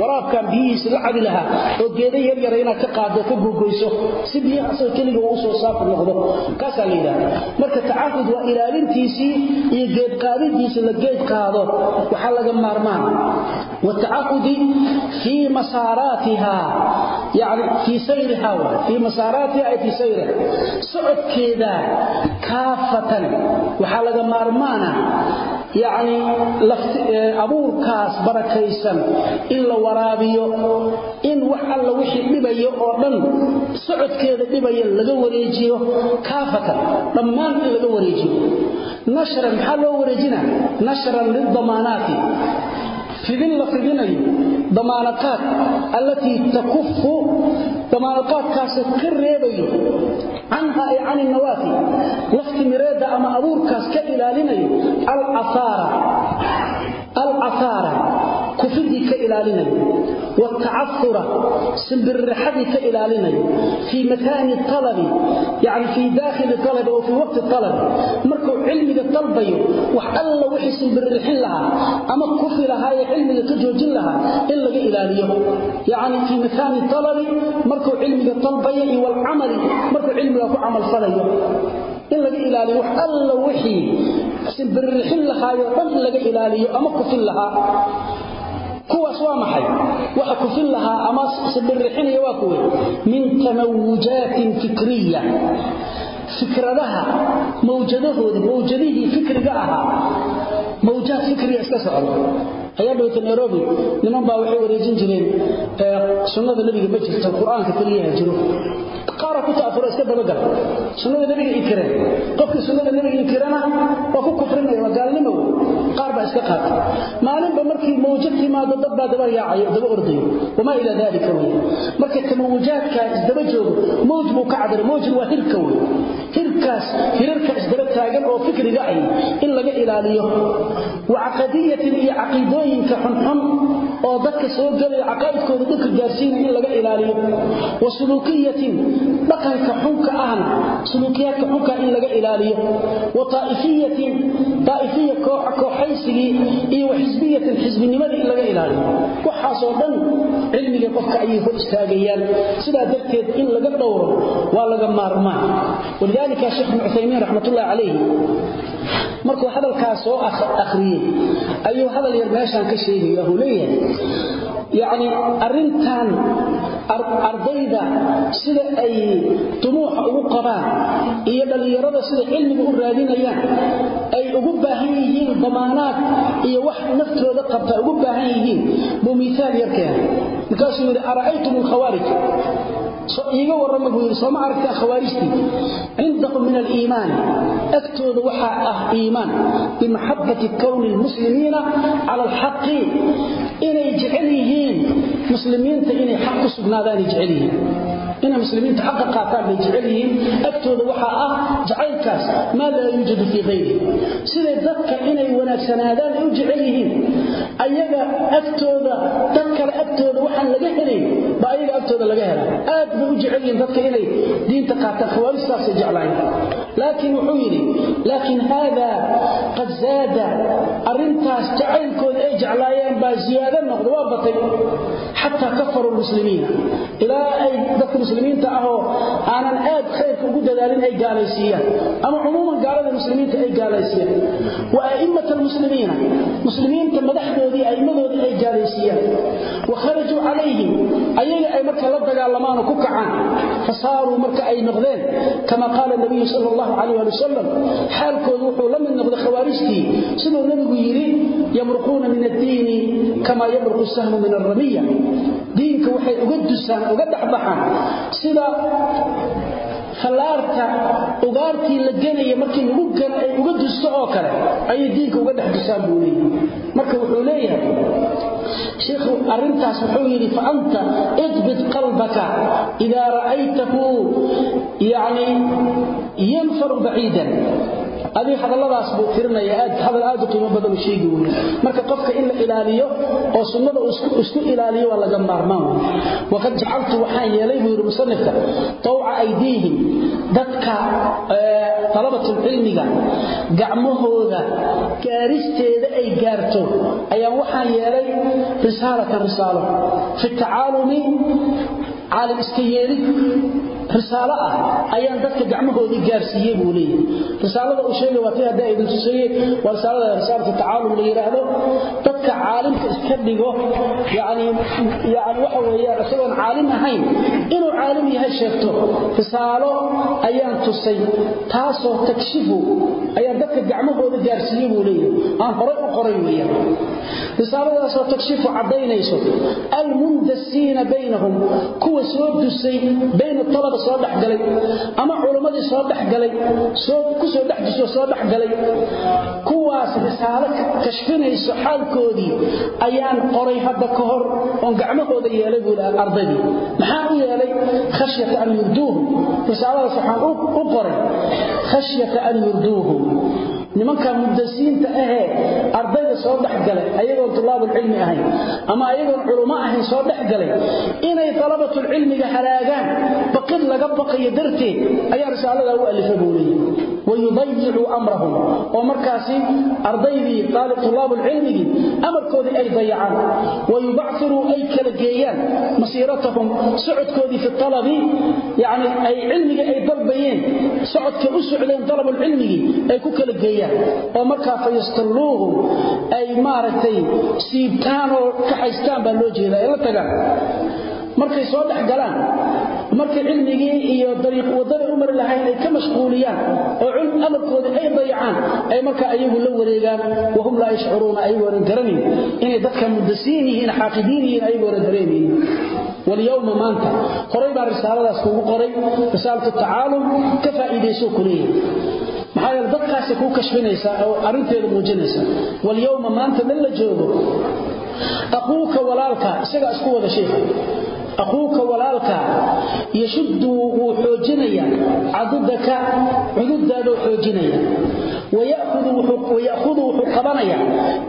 [SPEAKER 1] waraabkan biyihiisi la cabi lahaa oo geeda yaryara inaad ka qaado ka gogoyso si biyaha asagoo keliga uu soo saaf noqdo. Kaasaa la yidhahda marka tacahud waa ilaalintiisii iyo geedqaadidiisi la geed qaado waxaa laga maarmaan. Watacahudi fii masaaraatiha yani fii sayriha fii masaaraatiha ay fii sayriha socodkeeda kaafatan waxaa laga maarmaana yani abuurkaas barakaysan in la waraabiyo in wax alla wixii dhibayo oo dhan socodkeeda dhibaya laga wareejiyo kaafatan dhammaan in laga wareejiyo. Nashran maxaa loo wareejina damaanaqaad allatii takufu damaanaqaadkaasoo ka reebayo canha ay can inawaati laftimireedda ama abuurkaas ka ilaalinayo alcahaara kufidii ka ilaalinayo waaltacahura simbiriraxadii ka ilaalinayo fii makaani alabi yani fii daakhili alabi oo fii waqti alabi markuu cilmiga dalbayo wax alla wixii simbiririxin lahaa ama kufi lahaa ee cilmiga ka joojin lahaa in laga ilaaliyo. Yani fii makaani alabi markuu cilmiga dalbayo iyo walcamali markuu cilmiga ku camalfalayo in laga ilaaliyo wax alla wixii simbirixin lahaayo dhan laga ilaaliyo ama kufin lahaa kuwaas waa maxay? Waxa kufin lahaa ama simbirixinaya waa kuwe min tamawujaatin fikriya. Fikradaha mawjadahoodii mawjadihii fikriga ahaa. Mawjaad fikriya iska socda ayaa dhawata nairobi. Niman baa waxay wareejin jireen sunnada nebiga ma jirto qur'aanka keliyaha jiro. Qaara ku taafuro iska dabagala sunnada nebiga inkireen qofkii sunnada nebiga inkirana waa ku kufrinaya waa gaalnimo qaar baa iska qaata maalinba markii mawjad timaado dad baa daba yaacayo daba ordayo. Wamaa ilaa dalika wey marka tamawujaadka isdaba joogo mawj buu ka cabira mawjin waa hirka wey hirkaas hirarka isdaba taagan oo fikriga ay in laga ilaaliyo. Wa iyo caqiidooyinka xunxun oo dadka soo gelaya caqaa'idkooda dhulka gaarsiinaya in laga ilaaliyo. Wa suluukiyatin dhaqanka xunka ahna suluukiyaadka xunka in laga ilaaliyo. Wa taa'ifiyatin taa'ifiya kooxa kooxaysigii iyo wa xisbiyatin xisbinimadii in laga ilaaliyo. Waxaasoo dhan cilmiga qofka ayay hor istaagayaan. Sidaa darteed in laga dhowro waa laga maarmaan. Walidaalika sheekh ibn cuthaymiin raxmatullahi calayhi markuu hadalkaas soo akhriyey ayuu hadal yar meeshaan ka sheegaya wuxuu leeyahay yacni arrintan ardayda sida ay dumuuxa ugu qabaan iyo dhallinyarada sida cilmiga u raadinayaan ay ugu baahan yihiin damaanaad iyo wax naftooda qabta ugu baahan yihiin. Buu miisaal yar keenay. Markaasuu yidhi ara'aytum alkhawaarij iiga warrama buu yidhi sooma aragtaan khawaarijtii cindahum min aliimaani agtooda waxaa ah iimaan bimaxabati kowni lmuslimiina cala alxaqi inay muslimiinta inay xaq ku sugnaadaanay jecel yihiin. Inay muslimiinta xaqa qaataan bay jecel yihiin. Agtooda waxaa ah jacaylkaas maa laa yuujadu fii hayri siday dadka inay wanaagsanaadaan ay u jecel yihiin. Ayaga agtooda dad kale bay u jecel yihiin dadka inay diinta qaataan khawaarij saasay jeclaayeen. Laakiin wuxuu yidhi laakiin haada qad zaada arrintaas jacaylkooda ay jeclaayeen baa ziyaado noqda waa batay. Xataa kafaruu lmuslimiina ilaa ay dadka muslimiinta ahoo aanan aad khayrka ugu dadaalin ay gaalaysiiyaan ama cumuuman gaalada muslimiinta ay gaalaysiiyaan. Wa a'immata almuslimiina muslimiinta madaxdoodii a'immadoodii ay gaalaysiiyaan. Wa kharajuu calayhim ayaga ay marka la dagaalamaan ku kacaan fasaaruu marka ay noqdeen kama qaala nabiyu sal allahu calayh ali wasalam xaalkoodu wuxuu la mid noqday khawaarijtii siduu nebigu yidhi yamruquuna min addiini kama yamruqu sahmu min alramiya diinka waxay uga dusaan uga dhexbaxaan sida fallaarta ugaartii la ganaya markii lagu gano ay uga dusto oo kale ayay diinka uga dhex dusaan buu leeyahay. Marka wuxuu leeyahay sheikhu arrintaas wuxuu yidhi fa anta idbit qalbaka idaa ra'aytahu yacni yanfaru baciidan adii hadalladaas buu tirinaya aad hadal aad u qiimo badan sheegi weeye marka qofka in la ilaaliyo oo sunnada isku ilaaliyo waa laga maarmaan waqad jacaltu waxaan yeelay buu yidhi musanifka tawca aydiihim dadka talabatulcilmiga gacmahooda gaaristeeda ay gaarto. Ayaan waxaan yeelay risaalatan risaalo. Fi tacaalumi caalim iska yeelid risaalo ah ayaan dadka gacmahoodii gaarsiiyey buu leeyahay. Risaalada uu sheegay waa tii hadda idin tusayey waa risaalada risaalatu tacaalum la yidhaahdo dadka caalimka iska dhigo yani yani waxa weeyaan isagoon caalim ahayn inuu caalim yahay sheegto risaalo ayaan tusay taasoo tagshifu ayaan dadka gacmahooda gaarsiiyey buu leeyahay. Aan horay u qoray weeyaan. Risaaladaasoo tagshifu caddaynayso almundasiina baynahum kuwa soo dusay bayna soo dhexgalay ama culimmadii soo dhexgalay ku soo dhex duso soo dhexgalay kuwaas risaalo kashfinayso xaalkoodii ayaan qoray hadda ka hor oon gacmahooda yeelay buu lahaa ardaydii maxaan u yeelay? Khashyata an yurduuhum. Risaaladaas waxaan u qoray. Khashyata an yurduuhum nimanka mudasiinta ahee ardayda soo dhexgalay ayagoon tulaabulcilmi ahayn ama ayagoon culummo ahayn soo dhexgalay inay dalabatulcilmiga halaagaan baqid laga baqayo darteed ayaa risaaladaa u alifa buu leeyahy wayudayicuu amrahum oo markaasi ardaydii tulaabulcilmigii amarkoodii ay dayacaan wayubaciruu ay kala geeyaan masiiratahum socodkoodii fi talabi yani ay cilmiga ay dalbayeen socodka u socdeen dalabulcilmigii ay ku kala geeyaan oo markaa fayastalluuhum ay maaragtay siibtaan oo kaxaystaan baa loo jeedaa ay la tagaan. Markay soo dhex galaan markay cilmigii iyo dariiq waddaday u mari lahayn ay ka mashquuliyaan oo amarkoodii ay dayacaan ay markaa ayagu la wareegaan wahum laa yashcuruuna ayagoonan garanayn. Inay dadka mudasiin yihiin xaaqidiin yihiin ayagoonan maanta horay baa risaaladaas kuugu qoray risaalatu tacaalum ka faa'iidayso ku leeyahay. Maxaa yeele dadkaasi kuu kashfinaysaa oo arrinteeda muujinaysa walyowma maanta dhan la joogo? Aquuka walaalka isagaa isku wada sheekha aquuka walaalka yashuddu wuu xoojinaya cadudaka cududaadoo xoojinaya. Waya'hudu wuxuu qabanaya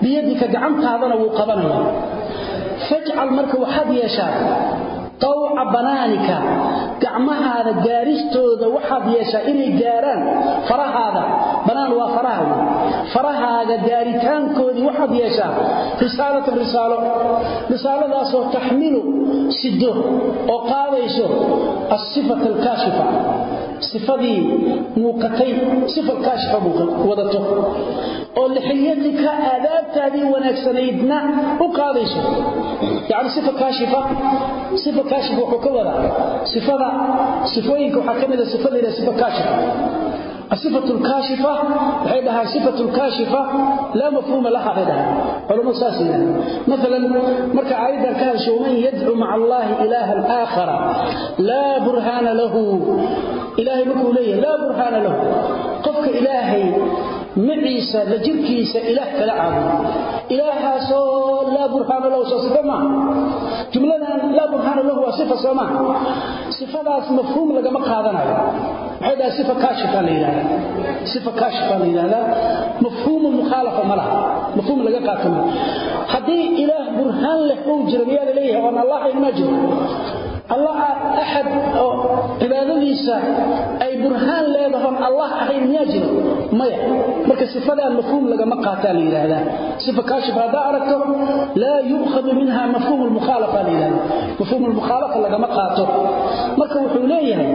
[SPEAKER 1] biyadika gacantaadana wuu qabanaya. Fajcal marka waxaad yeeshaa tawca banaanika gacmahaada gaaristooda waxaad yeeshaa inay gaaraan farahaada banaan waa faraha farahaaga gaaritaankoodii waxaad yeeshaa risaalatan risaalo risaaladaasoo taxmilu sido oo qaadayso asifata alkaashifa sifadii muuqatay sifa kaashifa wadato oo lixilyatika aadaabtaadii wanaagsanaydna u qaadayso yani sifa kaashifa sifa kaashifa wuxuu ka wadaa sifada sifooyinka waxaa ka mid a sifada ila sifa kaashifa الصفة الكاشفة وحيدها صفة الكاشفة لا مفهوم لها غيرها علماء ساسية مثلا مركع عيدا كان ومن يدعو مع الله إلها آخر لا برهان له ilaahay markuu leeyahay laa burhaana lahu. Qofka ilaahay maciisa la jirkiisa ilaah kala caabudo. Ilaahaasoo laa burhaana lahu soo sifa maaha jumladan laa burhaana lahu waa sifa soo maaha sifadaas mafhuum lagama qaadanayo. Maxay dhahay sifa kaashifaa la yidhahdaa sifa kaashifaa la yidhahdaa mafhuumu mukhaalafa ma laha. Mafhuum laga qaata malaha haddii ilaah burhaan leh uu jiro miyaa la leeyahay oon allah aynama jiro allah ah, axad oo cibaadadiisa ay burhaan leedahoon allah ahayn miyaa jiro? Maya. Marka sifadaa mafhuum lagama qaataa la yidhaahdaa. Sifa kaashifa haddaa aragto laa yu'khadu minha mafhuum lmukhaalafa la yidhahda mafhuum lmukhaalafa lagama qaato. Marka wuxuu leeyahay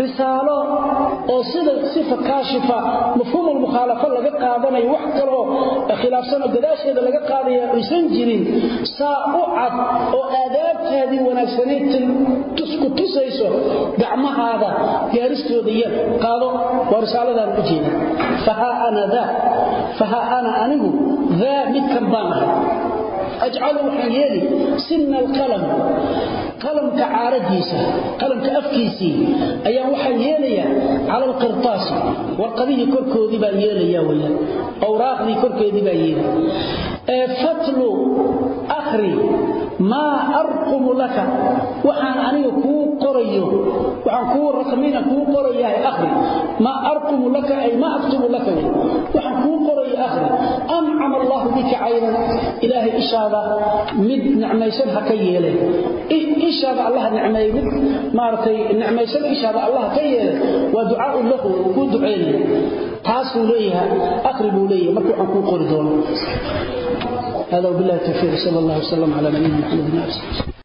[SPEAKER 1] risaalo oo sida sifa kaashifa mafhuum almukhaalafa laga qaadanayo wax kaloo khilaafsan oo gadaasheeda laga qaadaya aysan jirin saa u cad oo aadaabtaadii wanaagsanayd tusku tusayso gacmahaada gaaristooda yar qaado waa risaaladan u jeeda. Fahaa ana anigu daa midkan baan ajcalu waxaan yeeli sinna alqalam qalamka caaradiisa qalamka afkiisii ayaan waxaan yeelayaa cala alqirtaasi warqadihii korkoodii baan yeelayaa weyaan awraaqdii korkeedii baan yeelaya fatlu akhri maa arqumu laka waxaan aniga kuu qorayo waxaan kuu raqmina kuu qorayahay akhri maa arqumu laka ay maa aktubu laka waxaan kuu qorayo أكتب لك وحان كو قريو أخري أنعم الله بك عينا إلهي إشارة مد نعميسان هكي له إشارة الله نعمي مد مارتي نعميسان إشارة الله هكي له ودعاء له ودعين تاسو ليها أقربوا ليها مركو حنكو قردون هذا وبالله التوفيق صلى الله وسلم على نبينا محمد وعلى اله